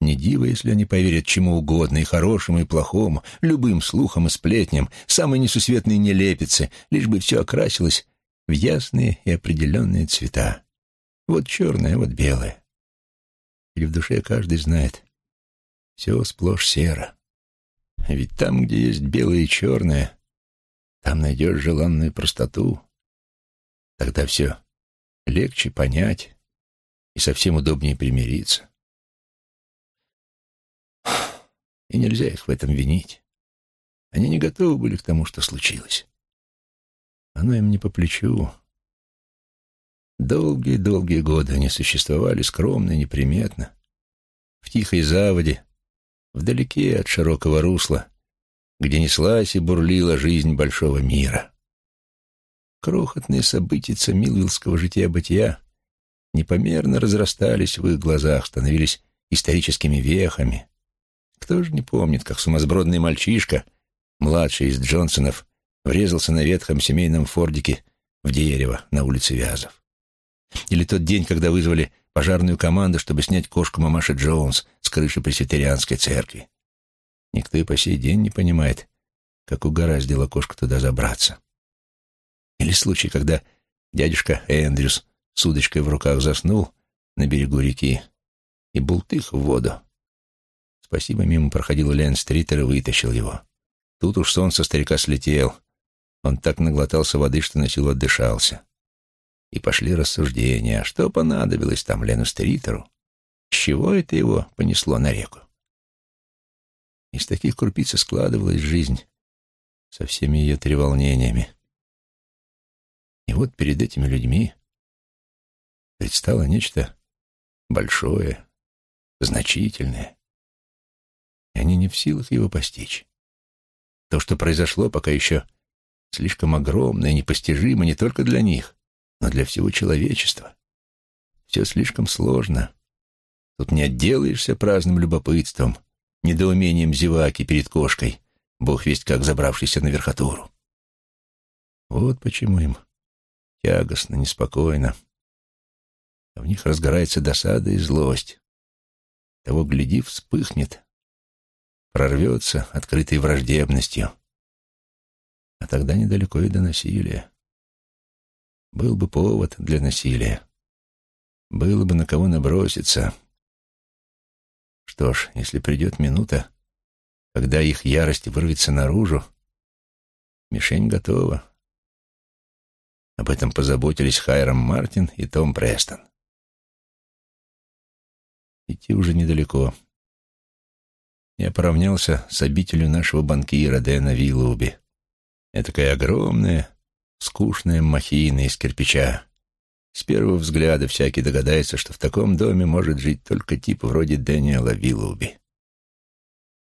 Не диво, если они поверят чему угодно, и хорошему, и плохому, любым слухам и сплетням, самой несусветной нелепице, лишь бы все окрасилось в ясные и определенные цвета. Вот черное, вот белое. Или в душе каждый знает, все сплошь серо. Ведь там, где есть белое и черное, там найдешь желанную простоту. Тогда все легче понять, и совсем удобнее примириться. И нельзя их в этом винить. Они не готовы были к тому, что случилось. Оно им не по плечу. Долгие-долгие годы они существовали скромно и неприметно, в тихой заводе, вдалеке от широкого русла, где неслась и бурлила жизнь большого мира. Крохотные события милвиллского жития-бытия непомерно разрастались в их глазах, становились историческими вехами. Кто же не помнит, как сумасбродный мальчишка, младший из Джонсонов, врезался на ветхом семейном фордике в дерево на улице Вязов? Или тот день, когда вызвали пожарную команду, чтобы снять кошку мамаши Джонс с крыши пресвитерианской церкви? Никто и по сей день не понимает, как угораздило кошку туда забраться. Или случай, когда дядюшка Эндрюс с удочкой в руках заснул на берегу реки и бултых в воду. Спасибо, мимо проходил Лен Стритер и вытащил его. Тут уж сон со старика слетел. Он так наглотался воды, что на силу отдышался. И пошли рассуждения, а что понадобилось там Лену Стритеру? С чего это его понесло на реку? Из таких крупиц складывалась жизнь со всеми ее треволнениями. И вот перед этими людьми предстало нечто большое, значительное, и они не в силах его постичь. То, что произошло, пока еще слишком огромно и непостижимо не только для них, но для всего человечества. Все слишком сложно. Тут не отделаешься праздным любопытством, недоумением зеваки перед кошкой, бог весть как забравшийся на верхотуру. Вот почему им тягостно, неспокойно, в них разгорается досада и злость. Того, гляди, вспыхнет, прорвется открытой враждебностью. А тогда недалеко и до насилия. Был бы повод для насилия. Было бы на кого наброситься. Что ж, если придет минута, когда их ярость вырвется наружу, мишень готова. Об этом позаботились Хайрам Мартин и Том Престон. Идти уже недалеко. Я поравнялся с обителью нашего банкира Дэна Виллоуби. Этакая огромная, скучная махина из кирпича. С первого взгляда всякий догадается, что в таком доме может жить только тип вроде Дэниела Виллоуби.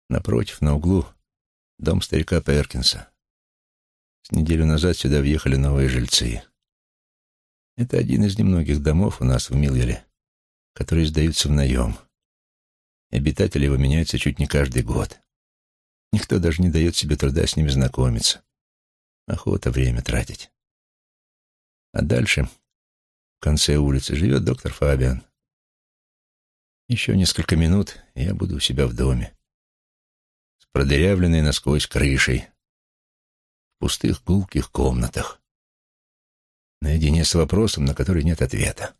Напротив, на углу, дом старика Перкинса. С неделю назад сюда въехали новые жильцы. Это один из немногих домов у нас в Милвеле, которые сдаются в наем. Обитатели его меняются чуть не каждый год. Никто даже не дает себе труда с ними знакомиться. Охота время тратить. А дальше, в конце улицы, живет доктор Фабиан. Еще несколько минут, и я буду у себя в доме. С продырявленной насквозь крышей. В пустых гулких комнатах. Наедине с вопросом, на который нет ответа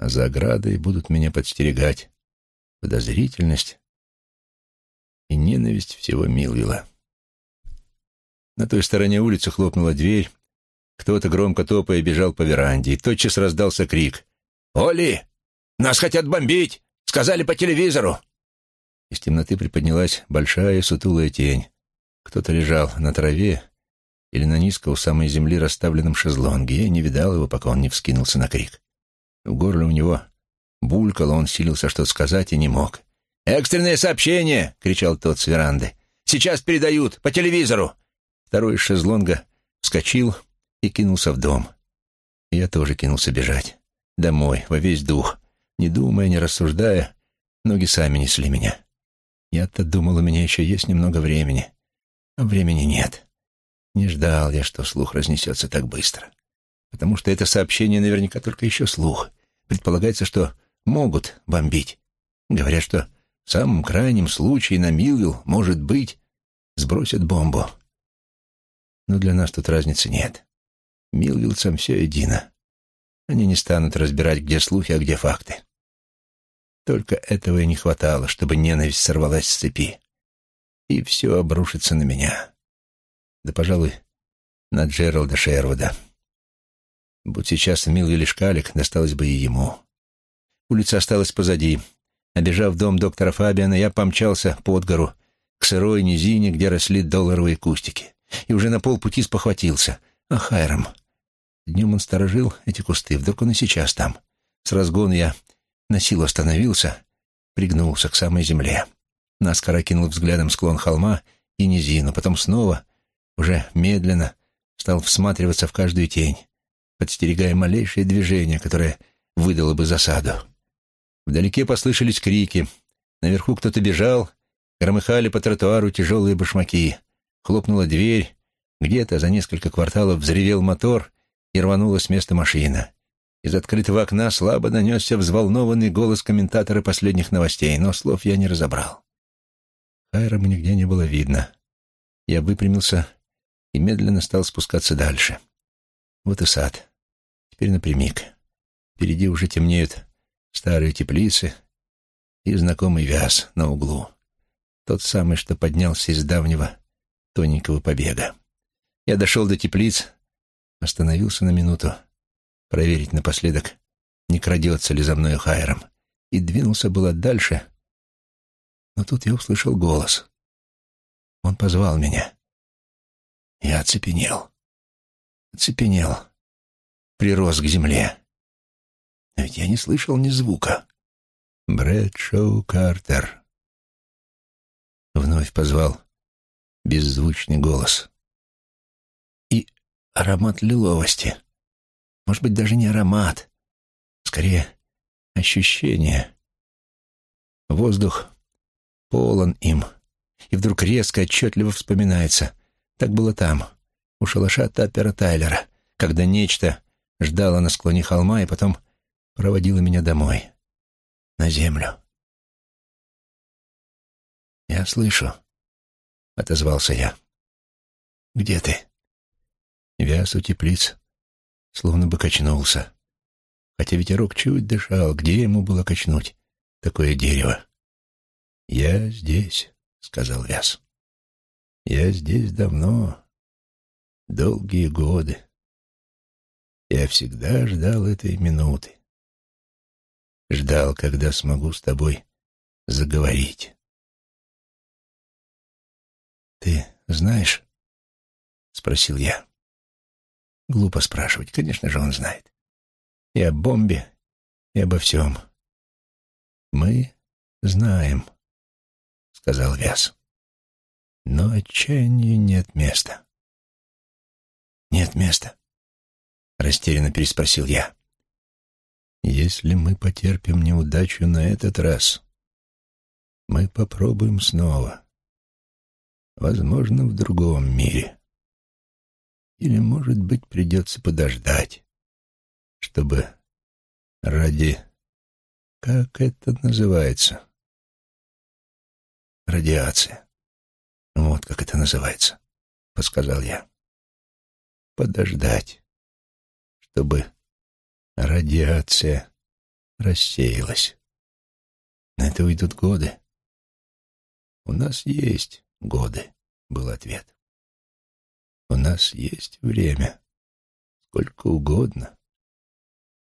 а за оградой будут меня подстерегать подозрительность и ненависть всего Милвилла. На той стороне улицы хлопнула дверь, кто-то громко топая бежал по веранде, и тотчас раздался крик. «Оли! Нас хотят бомбить! Сказали по телевизору!» Из темноты приподнялась большая сутулая тень. Кто-то лежал на траве или на низко у самой земли расставленном шезлонге. Я не видал его, пока он не вскинулся на крик. В горле у него булькало, он силился что-то сказать и не мог. «Экстренное сообщение!» — кричал тот с веранды. «Сейчас передают! По телевизору!» Второй из шезлонга вскочил и кинулся в дом. Я тоже кинулся бежать. Домой, во весь дух. Не думая, не рассуждая, ноги сами несли меня. Я-то думал, у меня еще есть немного времени. А времени нет. Не ждал я, что слух разнесется так быстро потому что это сообщение наверняка только еще слух. Предполагается, что могут бомбить. Говорят, что в самом крайнем случае на Милвилл, может быть, сбросят бомбу. Но для нас тут разницы нет. Милвилцам все едино. Они не станут разбирать, где слухи, а где факты. Только этого и не хватало, чтобы ненависть сорвалась с цепи. И все обрушится на меня. Да, пожалуй, на Джералда Шервуда. Будь сейчас в Милвилле шкалик, досталось бы и ему. Улица осталась позади. Обежав дом доктора Фабиана, я помчался под гору, к сырой низине, где росли долларовые кустики. И уже на полпути спохватился. А Хайрам? Днем он сторожил эти кусты, вдруг он и сейчас там. С разгона я на силу остановился, пригнулся к самой земле. Наскоро окинул взглядом склон холма и низину, потом снова, уже медленно, стал всматриваться в каждую тень, подстерегая малейшее движение, которое выдало бы засаду. Вдалеке послышались крики. Наверху кто-то бежал, громыхали по тротуару тяжелые башмаки. Хлопнула дверь, где-то за несколько кварталов взревел мотор и рванула с места машина. Из открытого окна слабо донесся взволнованный голос комментатора последних новостей, но слов я не разобрал. Хайрама нигде не было видно. Я выпрямился и медленно стал спускаться дальше. Вот и сад. Теперь напрямик. Впереди уже темнеют старые теплицы и знакомый вяз на углу. Тот самый, что поднялся из давнего тоненького побега. Я дошел до теплиц, остановился на минуту, проверить напоследок, не крадется ли за мной Хайром, и двинулся было дальше, но тут я услышал голос. Он позвал меня. Я оцепенел. Оцепенел. Прирос к земле. Но ведь я не слышал ни звука. Брэдшоу Картер. Вновь позвал беззвучный голос. И аромат лиловости. Может быть, даже не аромат. Скорее, ощущение. Воздух полон им. И вдруг резко, отчетливо вспоминается. Так было там, у шалаша Таппера Тайлера, когда нечто ждало на склоне холма и потом проводило меня домой, на землю. «Я слышу», — отозвался я. «Где ты?» Вяз у теплиц, словно бы качнулся. Хотя ветерок чуть дышал, где ему было качнуть такое дерево? «Я здесь», — сказал Вяз. «Я здесь давно, долгие годы. Я всегда ждал этой минуты. Ждал, когда смогу с тобой заговорить. «Ты знаешь?» — спросил я. Глупо спрашивать, конечно же, он знает. И о бомбе, и обо всем. Мы знаем сказал Вяз. Но отчаянию нет места. Нет места, растерянно переспросил я. Если мы потерпим неудачу на этот раз, мы попробуем снова. Возможно, в другом мире. Или, может быть, придется подождать, чтобы ради... Как это называется? Радиация. Вот как это называется, — подсказал я. Подождать, чтобы радиация рассеялась. На это уйдут годы. У нас есть годы, — был ответ. У нас есть время, сколько угодно.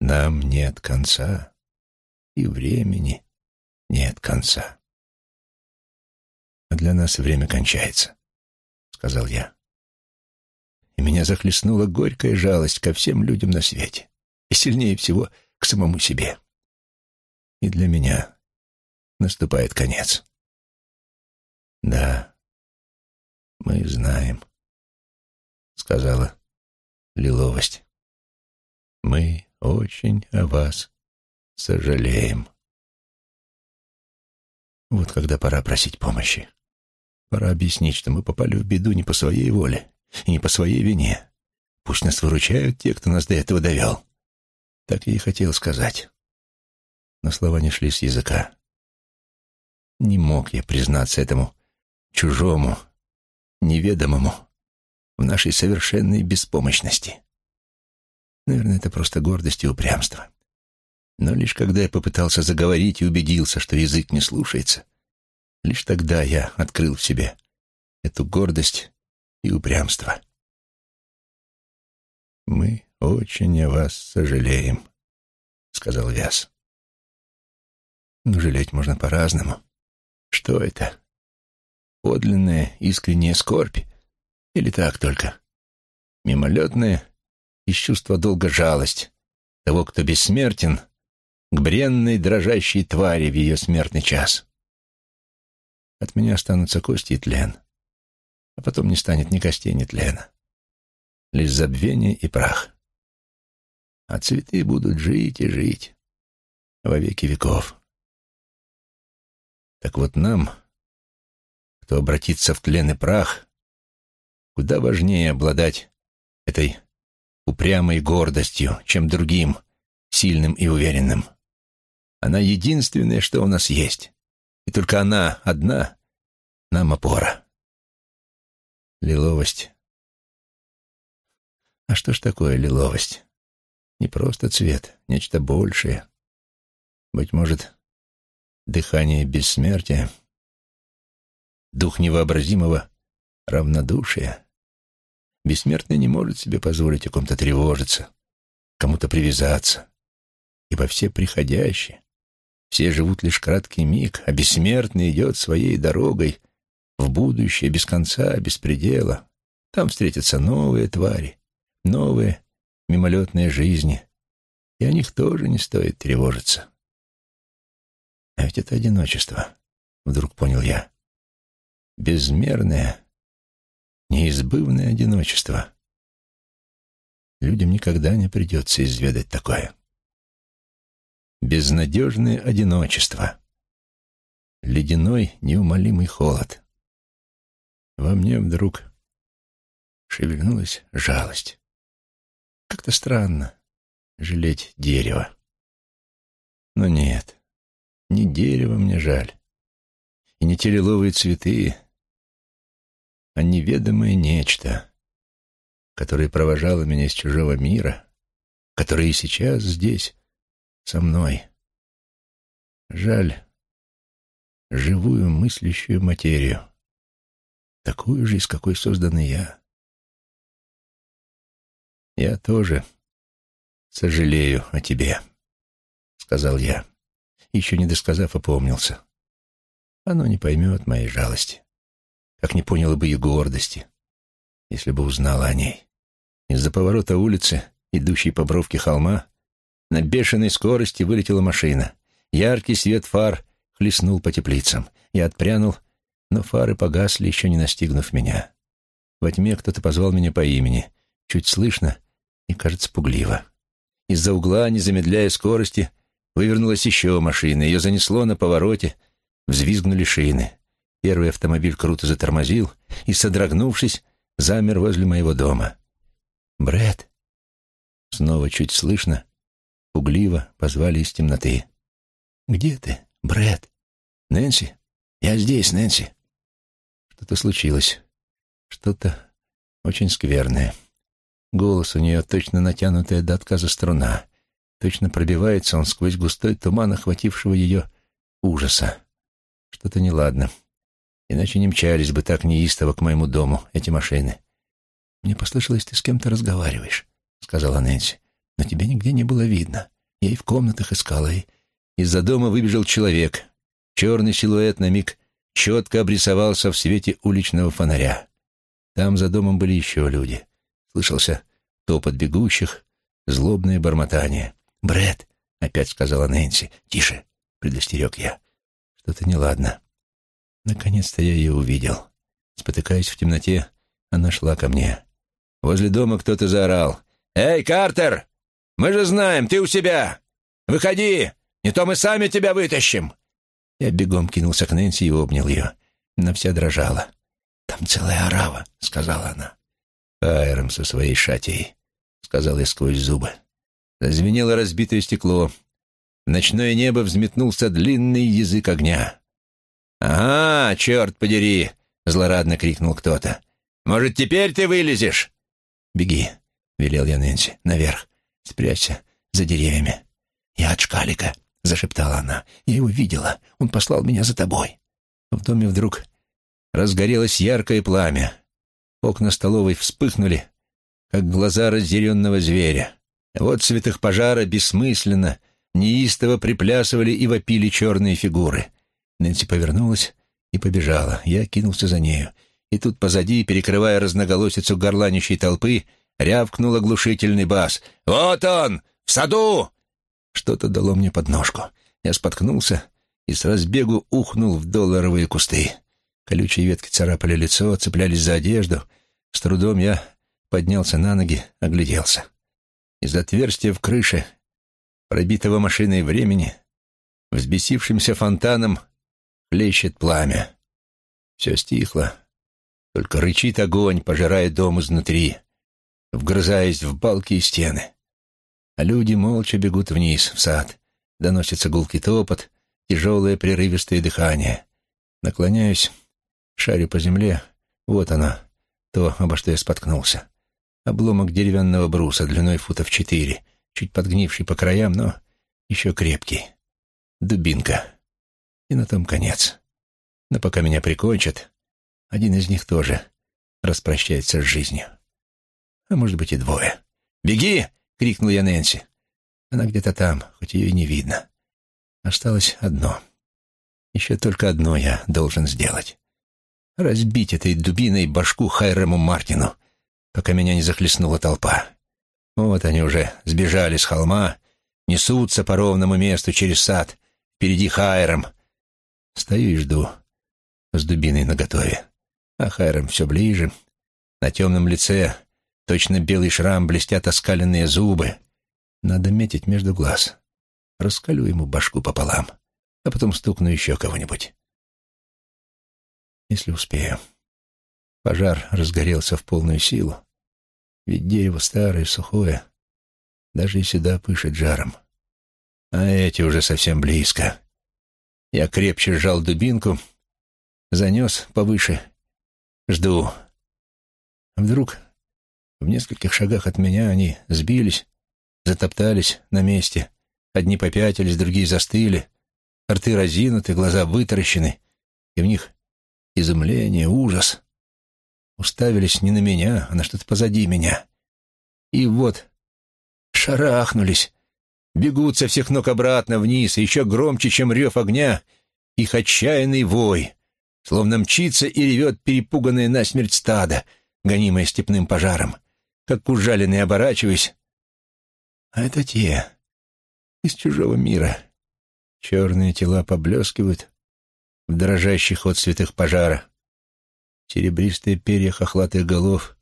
Нам нет конца, и времени нет конца а для нас время кончается», — сказал я. Меня захлестнула горькая жалость ко всем людям на свете, и сильнее всего к самому себе. И для меня наступает конец. «Да, мы знаем», — сказала Лиловость. «Мы очень о вас сожалеем». Вот когда пора просить помощи. Пора объяснить, что мы попали в беду не по своей воле и не по своей вине. Пусть нас выручают те, кто нас до этого довел. Так я и хотел сказать. Но слова не шли с языка. Не мог я признаться этому чужому, неведомому в нашей совершенной беспомощности. Наверное, это просто гордость и упрямство. Но лишь когда я попытался заговорить и убедился, что язык не слушается, Лишь тогда я открыл в себе эту гордость и упрямство. «Мы очень о вас сожалеем», — сказал Вяз. «Но жалеть можно по-разному. Что это? Подлинная искренняя скорбь? Или так только? Мимолетная из чувства долга жалость того, кто бессмертен, к бренной дрожащей твари в ее смертный час. От меня останутся кости и тлен, а потом не станет ни костей, ни тлена. Лишь забвение и прах. А цветы будут жить и жить во веки веков. Так вот нам, кто обратится в тлен и прах, куда важнее обладать этой упрямой гордостью, чем другим, сильным и уверенным. Она единственное, что у нас есть. И только она одна нам опора. Лиловость. А что ж такое лиловость? Не просто цвет, нечто большее. Быть может, дыхание бессмертия, дух невообразимого равнодушия. Бессмертный не может себе позволить о ком-то тревожиться, кому-то привязаться, ибо все приходящие, все живут лишь краткий миг, а бессмертный идет своей дорогой в будущее, без конца, без предела. Там встретятся новые твари, новые мимолетные жизни, и о них тоже не стоит тревожиться. А ведь это одиночество, вдруг понял я. Безмерное, неизбывное одиночество. Людям никогда не придется изведать такое безнадежное одиночество, ледяной неумолимый холод. Во мне вдруг шевельнулась жалость. Как-то странно жалеть дерево. Но нет, не дерево мне жаль, и не те лиловые цветы, а неведомое нечто, которое провожало меня из чужого мира, которое и сейчас здесь со мной. Жаль живую мыслящую материю, такую же, из какой создан я. «Я тоже сожалею о тебе», — сказал я. Еще не досказав, опомнился. Оно не поймет моей жалости, как не поняло бы и гордости, если бы узнала о ней. Из-за поворота улицы, идущей по бровке холма, на бешеной скорости вылетела машина. Яркий свет фар хлестнул по теплицам. Я отпрянул, но фары погасли, еще не настигнув меня. Во тьме кто-то позвал меня по имени. Чуть слышно и, кажется, пугливо. Из-за угла, не замедляя скорости, вывернулась еще машина. Ее занесло на повороте, взвизгнули шины. Первый автомобиль круто затормозил и, содрогнувшись, замер возле моего дома. Бред. Снова чуть слышно пугливо позвали из темноты. «Где ты, Брэд?» «Нэнси? Я здесь, Нэнси». Что-то случилось. Что-то очень скверное. Голос у нее точно натянутая до отказа струна. Точно пробивается он сквозь густой туман, охватившего ее ужаса. Что-то неладно. Иначе не мчались бы так неистово к моему дому эти машины. «Мне послышалось, ты с кем-то разговариваешь», — сказала Нэнси но тебя нигде не было видно. Я и в комнатах искала, и из-за дома выбежал человек. Черный силуэт на миг четко обрисовался в свете уличного фонаря. Там за домом были еще люди. Слышался топот бегущих, злобное бормотание. Бред, опять сказала Нэнси. «Тише!» — предостерег я. «Что-то неладно». Наконец-то я ее увидел. Спотыкаясь в темноте, она шла ко мне. Возле дома кто-то заорал. «Эй, Картер! Мы же знаем, ты у себя! Выходи, не то мы сами тебя вытащим!» Я бегом кинулся к Нэнси и обнял ее. Она вся дрожала. «Там целая орава», — сказала она. «Айром со своей шатей», — сказал я сквозь зубы. Зазвенело разбитое стекло. В ночное небо взметнулся длинный язык огня. «Ага, черт подери!» — злорадно крикнул кто-то. «Может, теперь ты вылезешь?» «Беги», — велел я Нэнси, — «наверх. Спрячься за деревьями. Я от шкалика, зашептала она. Я его видела. Он послал меня за тобой. В доме вдруг разгорелось яркое пламя. Окна столовой вспыхнули, как глаза разъяренного зверя. В цветах пожара бессмысленно, неистово приплясывали и вопили черные фигуры. Нэнси повернулась и побежала. Я кинулся за нею. И тут позади, перекрывая разноголосицу горланищей толпы, рявкнул оглушительный бас. «Вот он! В саду! Что-то дало мне подножку. Я споткнулся и с разбегу ухнул в долларовые кусты. Колючие ветки царапали лицо, цеплялись за одежду. С трудом я поднялся на ноги, огляделся. Из отверстия в крыше, пробитого машиной времени, взбесившимся фонтаном, плещет пламя. Все стихло, только рычит огонь, пожирая дом изнутри, вгрызаясь в балки и стены. А люди молча бегут вниз, в сад. Доносится гулкий топот, тяжелое прерывистое дыхание. Наклоняюсь, шарю по земле. Вот оно, то, обо что я споткнулся. Обломок деревянного бруса длиной футов четыре, чуть подгнивший по краям, но еще крепкий. Дубинка. И на том конец. Но пока меня прикончат, один из них тоже распрощается с жизнью. А может быть и двое. «Беги!» — крикнул я Нэнси. Она где-то там, хоть ее и не видно. Осталось одно. Еще только одно я должен сделать. Разбить этой дубиной башку Хайрему Мартину, пока меня не захлестнула толпа. Вот они уже сбежали с холма, несутся по ровному месту через сад, впереди Хайрем. Стою и жду, с дубиной наготове. А Хайрем все ближе. На темном лице, точно белый шрам, блестят оскаленные зубы. Надо метить между глаз. Раскалю ему башку пополам, а потом стукну еще кого-нибудь. Если успею. Пожар разгорелся в полную силу. Ведь дерево старое, сухое. Даже и сюда пышет жаром. А эти уже совсем близко. Я крепче сжал дубинку, занес повыше Жду. Вдруг в нескольких шагах от меня они сбились, затоптались на месте. Одни попятились, другие застыли. Рты разинуты, глаза вытаращены, и в них изумление, ужас. Уставились не на меня, а на что-то позади меня. И вот шарахнулись, бегут со всех ног обратно вниз, и еще громче, чем рев огня, их отчаянный вой словно мчится и ревет перепуганное насмерть стадо, гонимое степным пожаром. Как ужаленный оборачиваюсь. А это те, из чужого мира. Черные тела поблескивают в дрожащих отцветах пожара. Серебристые перья хохлатых голов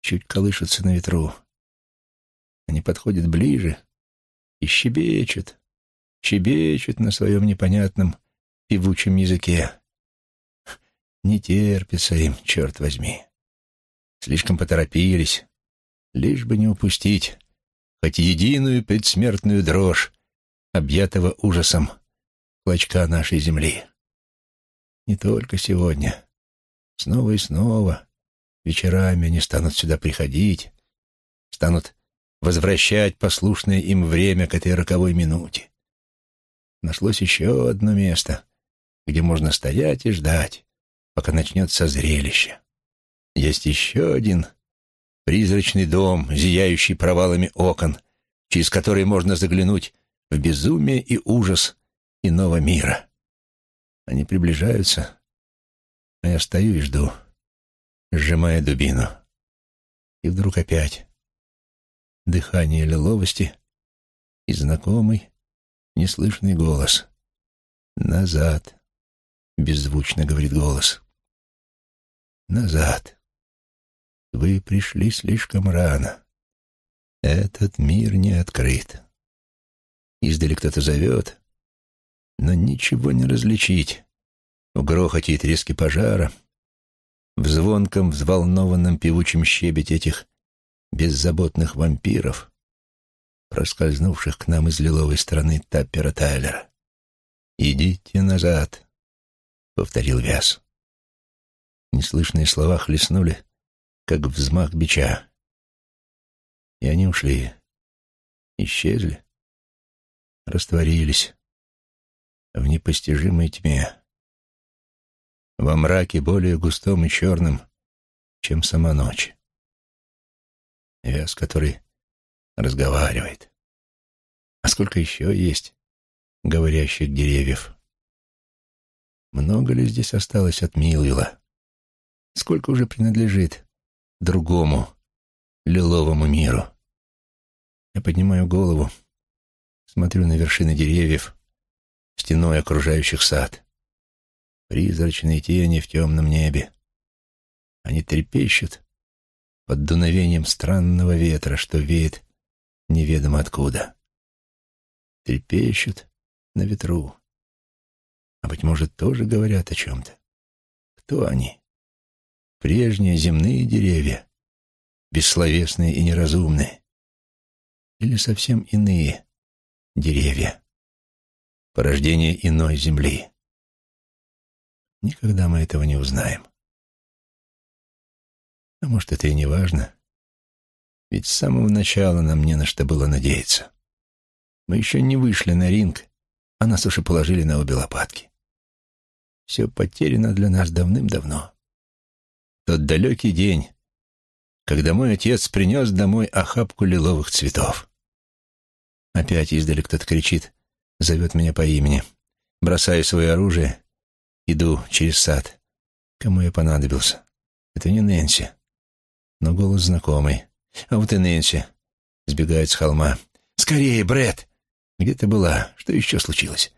чуть колышутся на ветру. Они подходят ближе и щебечут, щебечут на своем непонятном певучем языке. Не терпится им, черт возьми. Слишком поторопились, лишь бы не упустить хоть единую предсмертную дрожь, объятого ужасом клочка нашей земли. Не только сегодня. Снова и снова вечерами они станут сюда приходить, станут возвращать послушное им время к этой роковой минуте. Нашлось еще одно место, где можно стоять и ждать, пока начнется зрелище. Есть еще один призрачный дом, зияющий провалами окон, через который можно заглянуть в безумие и ужас иного мира. Они приближаются, а я стою и жду, сжимая дубину. И вдруг опять дыхание лиловости и знакомый, неслышный голос. «Назад!» беззвучно говорит голос. Назад. Вы пришли слишком рано. Этот мир не открыт. Издали кто-то зовет, но ничего не различить. В грохоте и треске пожара, в звонком, взволнованном певучем щебете этих беззаботных вампиров, проскользнувших к нам из лиловой стороны Таппера Тайлера. «Идите назад», — повторил Вяз. Неслышные слова хлестнули, как взмах бича. И они ушли, исчезли, растворились в непостижимой тьме, во мраке более густом и черным, чем сама ночь. Вяз, который разговаривает. А сколько еще есть говорящих деревьев? Много ли здесь осталось от Милвила? Сколько уже принадлежит другому, лиловому миру? Я поднимаю голову, Смотрю на вершины деревьев, стеной окружающих сад. Призрачные тени в темном небе. Они трепещут под дуновением странного ветра, что веет неведомо откуда. Трепещут на ветру. А, быть может, тоже говорят о чем-то. Кто они? Прежние земные деревья, бессловесные и неразумные. Или совсем иные деревья, порождение иной земли. Никогда мы этого не узнаем. А может, это и не важно. Ведь с самого начала нам не на что было надеяться. Мы еще не вышли на ринг, а нас уже положили на обе лопатки. Все потеряно для нас давным-давно. Тот далекий день, когда мой отец принес домой охапку лиловых цветов. Опять издали кто-то кричит, зовет меня по имени. Бросаю свое оружие, иду через сад. Кому я понадобился? Это не Нэнси, но голос знакомый. А вот и Нэнси. Сбегает с холма. «Скорее, Брэд!» «Где ты была? Что еще случилось?»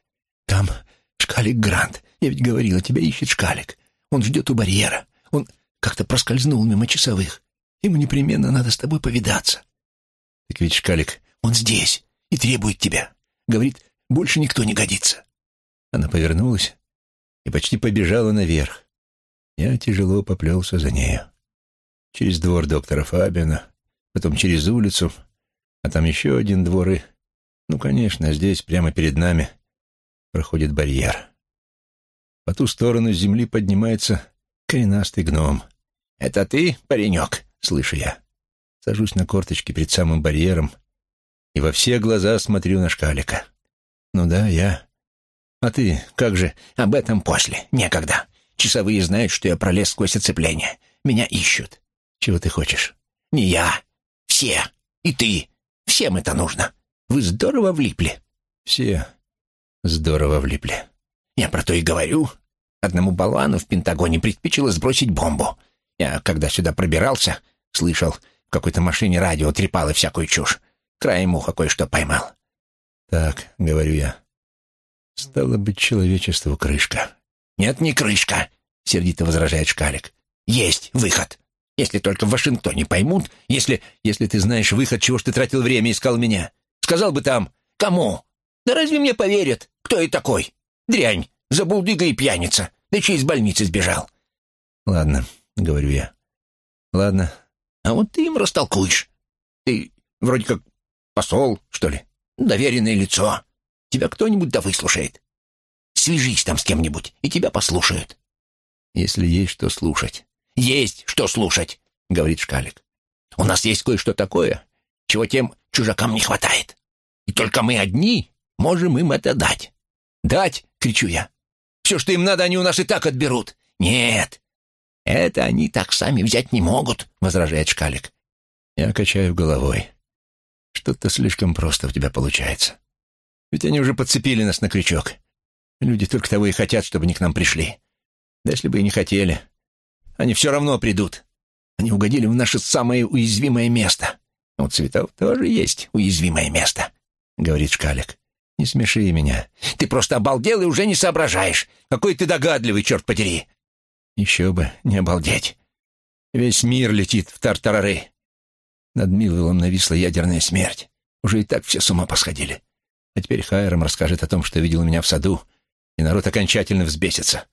«Там шкалик Грант. Я ведь говорила, тебя ищет шкалик. Он ждет у барьера. Он как-то проскользнул мимо часовых. Ему непременно надо с тобой повидаться». «Так ведь шкалик, он здесь и требует тебя. Говорит, больше никто не годится». Она повернулась и почти побежала наверх. Я тяжело поплелся за нею. Через двор доктора Фабиана, потом через улицу, а там еще один двор и... Ну, конечно, здесь, прямо перед нами, проходит барьер. По ту сторону земли поднимается коренастый гном. «Это ты, паренек?» — слышу я. Сажусь на корточки перед самым барьером и во все глаза смотрю на шкалика. «Ну да, я. А ты как же? Об этом после. Некогда. Часовые знают, что я пролез сквозь оцепление. Меня ищут. Чего ты хочешь?» «Не я. Все. И ты. Всем это нужно. Вы здорово влипли». «Все здорово влипли». «Я про то и говорю. Одному болвану в Пентагоне предпичило сбросить бомбу. Я, когда сюда пробирался, слышал, в какой-то машине радио трепало всякую чушь. Краем уха кое-что поймал. «Так», — говорю я, — «стало быть, человечеству крышка». «Нет, не крышка», — сердито возражает Шкалик. «Есть выход. Если только в Вашингтоне поймут, если... Если ты знаешь выход, чего ж ты тратил время и искал меня. Сказал бы там, кому? Да разве мне поверят? Кто я такой? Дрянь, забулдыга и пьяница. Да чей из больницы сбежал?» «Ладно», — говорю я. «Ладно». «А вот ты им растолкуешь. Ты вроде как Посол, что ли? Доверенное лицо. Тебя кто-нибудь да выслушает. Свяжись там с кем-нибудь, и тебя послушают. Если есть что слушать. Есть что слушать, говорит Шкалик. У нас есть кое-что такое, чего тем чужакам не хватает. И только мы одни можем им это дать. Дать, кричу я. Все, что им надо, они у нас и так отберут. Нет, это они так сами взять не могут, возражает Шкалик. Я качаю головой. Что-то слишком просто у тебя получается. Ведь они уже подцепили нас на крючок. Люди только того и хотят, чтобы они к нам пришли. Да если бы и не хотели, они все равно придут. Они угодили в наше самое уязвимое место. У цветов тоже есть уязвимое место, — говорит Шкалик. Не смеши меня. Ты просто обалдел и уже не соображаешь. Какой ты догадливый, черт подери. Еще бы не обалдеть. Весь мир летит в тартарары. Над Милвиллом нависла ядерная смерть. Уже и так все с ума посходили. А теперь Хайрам расскажет о том, что видел меня в саду, и народ окончательно взбесится.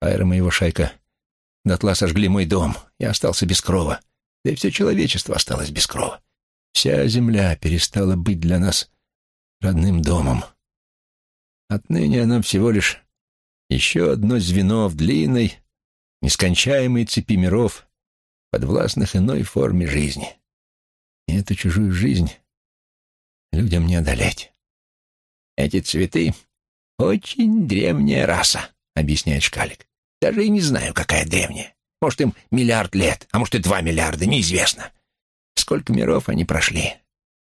Хайрам и его шайка дотла сожгли мой дом. Я остался без крова. Да и все человечество осталось без крова. Вся земля перестала быть для нас родным домом. Отныне она всего лишь еще одно звено в длинной, нескончаемой цепи миров, подвластных иной форме жизни. И эту чужую жизнь людям не одолеть. Эти цветы — очень древняя раса, — объясняет Шкалик. Даже и не знаю, какая древняя. Может, им миллиард лет, а может и два миллиарда, неизвестно. Сколько миров они прошли.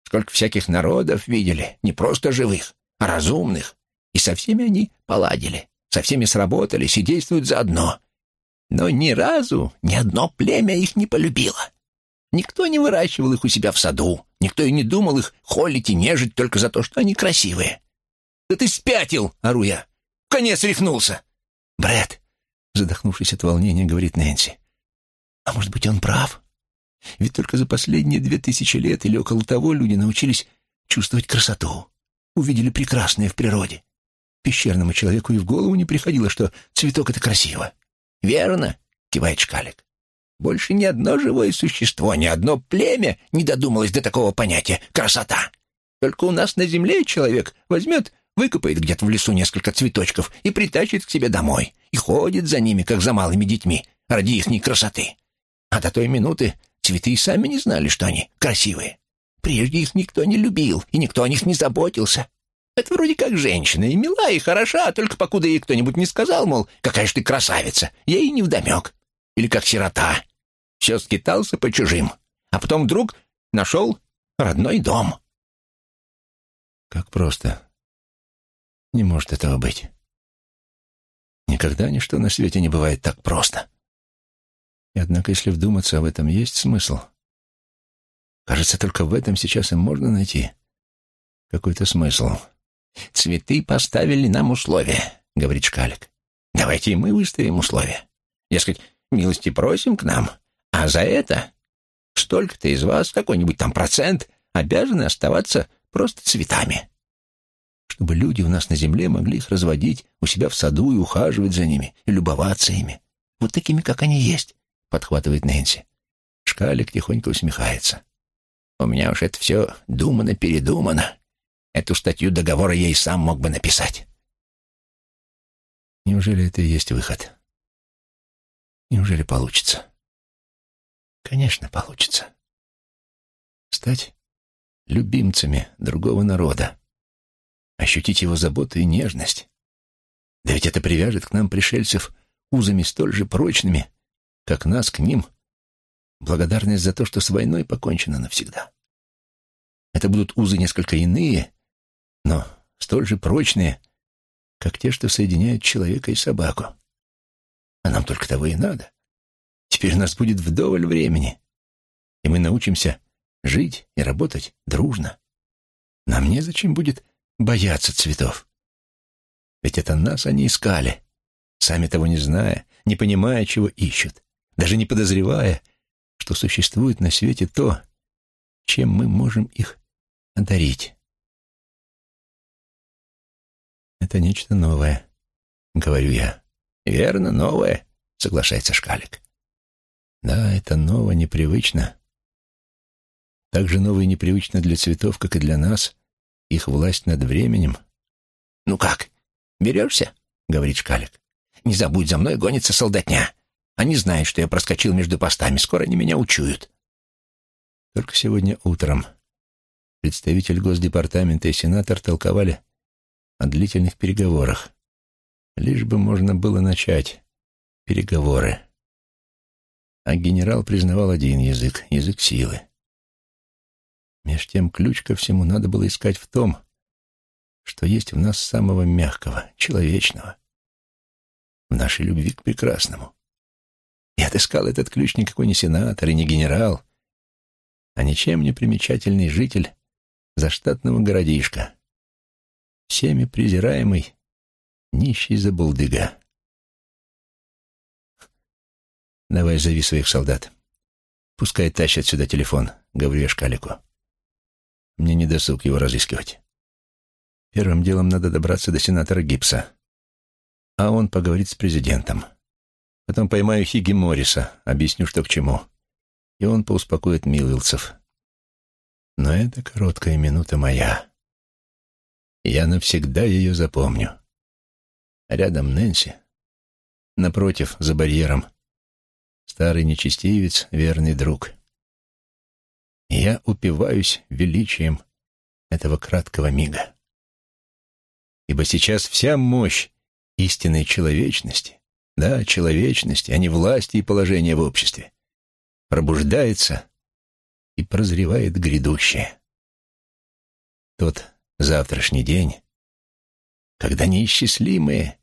Сколько всяких народов видели, не просто живых, а разумных. И со всеми они поладили, со всеми сработались и действуют заодно. Но ни разу ни одно племя их не полюбило. Никто не выращивал их у себя в саду, Никто и не думал их холить и нежить только за то, что они красивые. «Да ты спятил!» — ору я. «В конец рехнулся!» Брэд, задохнувшись от волнения, говорит Нэнси. «А может быть, он прав? Ведь только за последние две тысячи лет или около того люди научились чувствовать красоту, увидели прекрасное в природе. Пещерному человеку и в голову не приходило, что цветок — это красиво. «Верно», — кивает Шкалик. «Больше ни одно живое существо, ни одно племя не додумалось до такого понятия — красота. Только у нас на земле человек возьмет, выкопает где-то в лесу несколько цветочков и притащит к себе домой, и ходит за ними, как за малыми детьми, ради ихней красоты. А до той минуты цветы и сами не знали, что они красивые. Прежде их никто не любил, и никто о них не заботился. Это вроде как женщина, и мила, и хороша, только покуда ей кто-нибудь не сказал, мол, какая ж ты красавица, ей не вдомек. Или как сирота. Все скитался по чужим, а потом вдруг нашел родной дом. Как просто. Не может этого быть. Никогда ничто на свете не бывает так просто. И однако, если вдуматься, в этом есть смысл. Кажется, только в этом сейчас и можно найти какой-то смысл. «Цветы поставили нам условия», — говорит Шкалик. «Давайте и мы выставим условия. Дескать, милости просим к нам, а за это столько-то из вас, какой-нибудь там процент, обязаны оставаться просто цветами. Чтобы люди у нас на земле могли их разводить у себя в саду и ухаживать за ними, и любоваться ими. Вот такими, как они есть», — подхватывает Нэнси. Шкалик тихонько усмехается. «У меня уж это все думано-передумано. Эту статью договора я и сам мог бы написать. Неужели это и есть выход? Неужели получится? Конечно, получится. Стать любимцами другого народа. Ощутить его заботу и нежность. Да ведь это привяжет к нам пришельцев узами столь же прочными, как нас к ним, благодарность за то, что с войной покончено навсегда. Это будут узы несколько иные, но столь же прочные, как те, что соединяют человека и собаку. А нам только того и надо. Теперь у нас будет вдоволь времени, и мы научимся жить и работать дружно. Нам незачем будет бояться цветов. Ведь это нас они искали, сами того не зная, не понимая, чего ищут, даже не подозревая, что существует на свете то, чем мы можем их одарить. Это нечто новое, говорю я. Верно, новое, соглашается Шкалик. Да, это ново, непривычно. Так же ново и непривычно для цветов, как и для нас, их власть над временем. «Ну как, берешься?» — говорит Шкалик. «Не забудь, за мной гонится солдатня. Они знают, что я проскочил между постами. Скоро они меня учуют». Только сегодня утром представитель Госдепартамента и сенатор толковали о длительных переговорах. Лишь бы можно было начать переговоры. А генерал признавал один язык — язык силы. Меж тем ключ ко всему надо было искать в том, что есть в нас самого мягкого, человечного, в нашей любви к прекрасному. И отыскал этот ключ никакой не сенатор и не генерал, а ничем не примечательный житель заштатного городишка, всеми презираемый нищий забулдыга. «Давай зови своих солдат. Пускай тащат сюда телефон», — говорю я Шкалику. Мне не досуг его разыскивать. Первым делом надо добраться до сенатора Гипса, а он поговорит с президентом. Потом поймаю Хиги Морриса, объясню, что к чему, и он поуспокоит Милвилсов. Но это короткая минута моя. Я навсегда ее запомню. Рядом Нэнси. Напротив, за барьером. Старый нечестивец, верный друг. Я упиваюсь величием этого краткого мига. Ибо сейчас вся мощь истинной человечности, да, человечности, а не власти и положения в обществе, пробуждается и прозревает грядущее. Тот завтрашний день, когда неисчислимые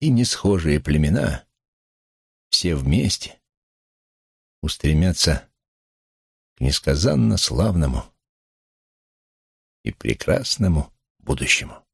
и несхожие племена все вместе устремятся к несказанно славному и прекрасному будущему.